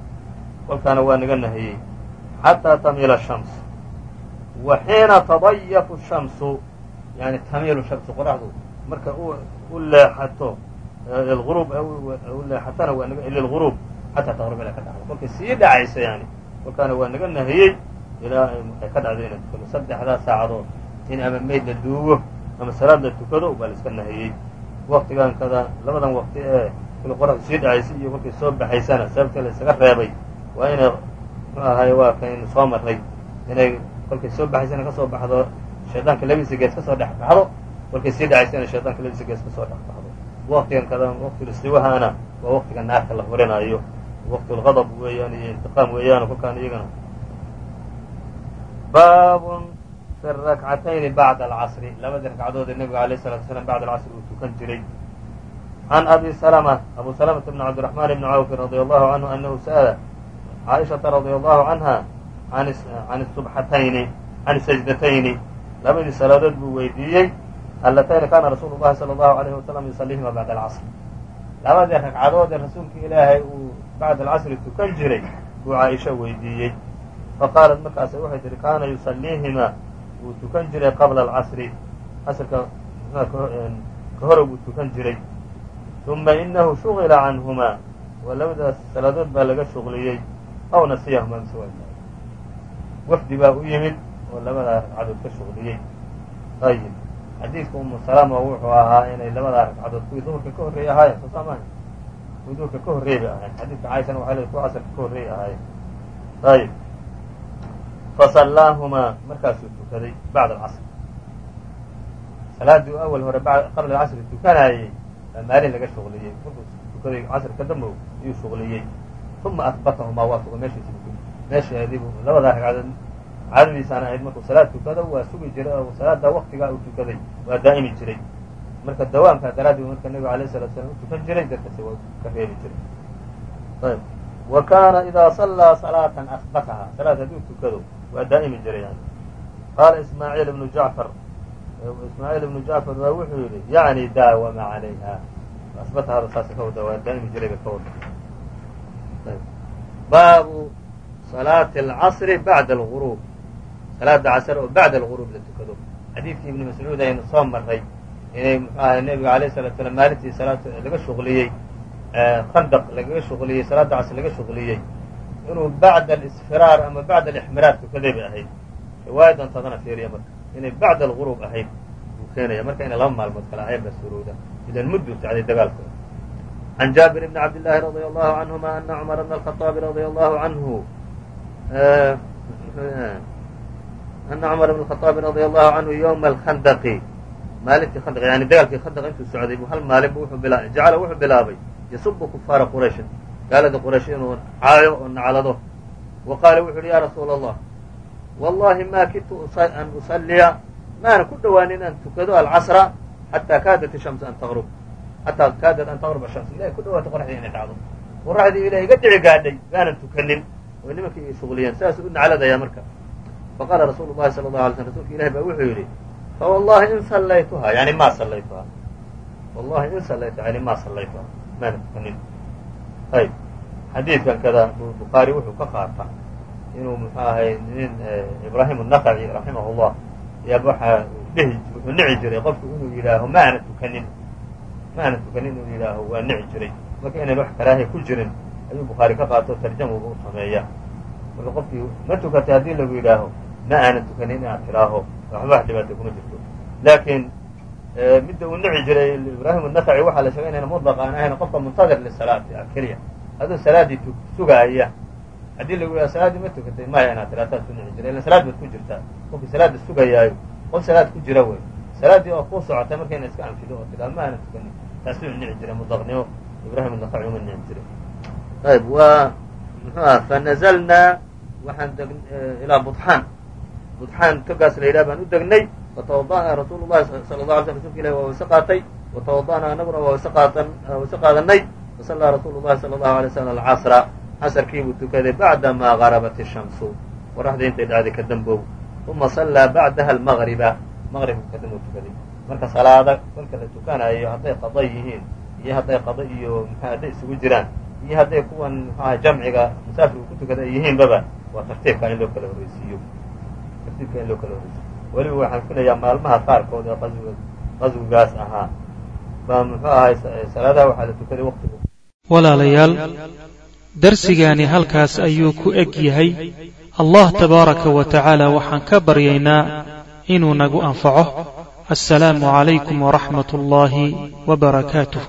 kolkaana waa naga nahiyey. Xataa tamila shams. Wa xiina tadayafu shamsu yani tamiilu shamsu qoraxdu marka u leexato lilgurub u leexatana waa naga lilgurub xataa taqrub ilaa ka dhacdo. Kolkay sii dhacayso yani kolkaana waa naga nahiyey ilaa ay ka dhacdo ina tukado saddexdaa saacadood in ama meyd la duugo ama salaad la tukado baa la iska nahiyey waktigan kada labadan waqti ee kolkay qoraxdu sii dhacaysay iyo kolkay soo baxaysana sababta la isaga reebay waa inay mxu ahay waa kaynu soo maray inay kolkay soo baxaysana ka soo baxdo shaydaanka labadiisa gees ka soo dhex baxdo kolkay sii dhacaysana shaydaanka labadiisa gees ka soo dhex baxdo waktigan kada waqtulistiwahaana waa waktiga naarka la horinaayo waqtulgadab weeyaan iyo intiqaam weeyaan kolkaan iyagana. Baabun fi rakcatayni bacda alcasri labadii ragcadood ee nabiga alayh salatu slam bacda alcasri uu tukan jiray. Can abi salma abu salamata bn cabdiraxman bni cawfin radi allahu canhu anahu sa'ala caaishata radia allahu canha can subxatayni can sajdatayni labadii salaadood buu weydiiyey allatayni kaana rasuulu llahi sala allahu alayhi wasalam yusalihima bacda alcasr labadii ragcadood ee rasuulka ilaahay uu bacda alcasri tukan jiray buu caaisha weydiiyey faqaalat markaas waxay tihi kaana yusaliihima wuu tukan jiray qabla alcasri casrka ka hore buu tukan jiray uma inahu shugila canhumaa waa labadaas salaadood baa laga shuqliyey aw nasiyahuma waa wafdi baa u yimid oo labadaa ragcadood ka shuqliyey ayib xadiidka umu salama wuxuu ahaa inay labadaa ragcadood kuwii duhurka ka horreeyey ahaayeen soo saa duhurka ka horreeyey bay ahayen xadiidka caaishana waxay leedahay kuwa casrka ka horreeyey ahaayeen ayib. Fasallaahumaa markaasuu tukaday bacda alcasr salaadii awal hore qabla alcasri tukanaayey baa maalin laga shuqliyey markuu tukaday casrka dambow ayuu shuqliyey uma ahbatahumaa waa suga meeshiisi meesheediibu labadaa ragcadood caadadiisaana ahayd markuu salaad tukado waa sugi jiray oo salaada waktigaa uu tukaday waa daa'imi jiray marka dawaamkaa daraaddeed marka nebigu alayh salatu slam u tukan jiray dadkasi waa ka reebi jiray. Ayb. Wa kaana idaa sallaa salaatan ahbatahaa salaad hadduu tukado waa daa'imi jiray yani. Qaala ismaaciil ibnu jacfar ismaaciil ibnu jacfar baa wuxuu yidhi yacni daawama calayha. Asbatahaada saasa ka wada waa daa'imi jiray ba ka wada. Baabu salaati alcasri bacda alguruub salaada casr oo bacda alguruub la tukado. Xadiidkii ibni mascuud aynu soo maray inay mxu ahay nebiga alayh salatu slam maalintii salaad eh, laga shuqliyey eh, khandaq lagaga shuqliyey salaadda cas laga shuqliyey inuu bacda alisfiraar ama bacda alixmiraar tukaday bay ahayd. Riwaayadan taadana fiiriya marka inay bacda alguruub ahayd buu keenaya. Marka inay laba maalmood kale ahayn baa suurowda idan mudduu socday dagaalku can jaabir bni cabdillaahi radia allahu canhuma ana cumara bna alkhaaabi radia allahu canhu ana cumara bna alkhaaabi radia allahu eh, canhu yowma alkhandaqi maalintii khandaq yani dagaalkii khandaq intuu socday bu hal maalin bu jacala wuxuu bilaabay yasubu kufaara qurayshin gaalada quraysh inuu caayo oo naclado wa qaala wuxu uhi ya rasuula allah wallahi ma kidtu an usaliya maana ku dhowaanin an tukado alcasra xataa kaadat shamsu an taqrub xataa kaadat an taqrub shams ilahay ku dhawaato qoraxdii inay dhacdo qoraxdii ilahay iga dhici gaadhay maanan tukanin oo nimankii i shuqliyeen sidaas u nacladaya marka faqaala rasuulu llahi sala allahu alay slm rsulka ilahi baa wuxuu yidhi fawllahi in sallaytuhaa yani ma sallaytuhaa wallahi in sallaytuha yani ma sallaytuhaa maana tukanin ayb xadiidkan kada bukhaari wuxuu ka qaata inuu muxuu ahay nin eh, ibraahim anakaci raximah llah yaa waxaa dhi wuxuu nici jiray qofku inuu yidhaaho ma ana tukanin ma ana tukanin inuu yidhaaho waa nici jiray. Marka inaan wax karaahiya ku jirin ayuu bukhaari ka qaato tarjamauba u sameeya marka qofkii ma tukatay haddii lagu yidhaaho ma aana tukanin inaad tidhaaho waxba wax dhibaata kuma jirto. Laakiin midda uu nici jiray ibraahim anakaci waxaa la sheegay inayna mutlaq ahayn qofka muntadir lisalaati ah, keliya. Adoo salaaddii sugaaya haddii lagu yaha salaaddii ma tukatay maya inaad tiraataad ku nici jiray salaad baad ku jirtaa. Qofkii salaadda sugayaayo qof salaad ku jira wey. Salaaddii oo ku socota marka ina iska anfido oo tiraa ma aana tukanin. Taasuu jiray mutlaqnimo ibraahim anakaci uma nici jiray. Ayb waa muxuu ah fanazalnaa waxaan ilaa buxaan mudxaan togaas la yidhaha baan u degnay watawada-naa rasuulu llahi sala la alay sl rsulka ilahi waa wayse qaatay watawada-naa anaguna waa wayse qaatan wayse qaadanay fasallaa rasuulu llahi sala allahu alay slam alcasra casarkiibuu tukaday bacda maa garabat ishamsu qoraxda intay dhacday ka dambow uma sallaa bacdaha almagriba maqribka kadambuu tukaday. Marka salaada kolka la tukanayo hadday qada yihiin iyo hadday qada iyo mxua hadday isugu jiraan iyo hadday kuwan mxuaha jamciga musaafirka ku tukada ay yihiinbaba waa tartiibka in loo kala horeysiiyo tartiibka in loo kala horreysiiyo weliba waxaan filayaa maalmaha qaarkood ee qaswiga qaswigaas ahaa. Baa muxuu ahay salaadaha waxaa la tukaday waqtigu walaalayaal darsigaani halkaas ayuu ku eg yahay. Allah tabaaraka wa tacaala waxaan ka baryaynaa inuu nagu anfaco. Assalaamu calaykum waraxmat ullaahi wa barakaatuh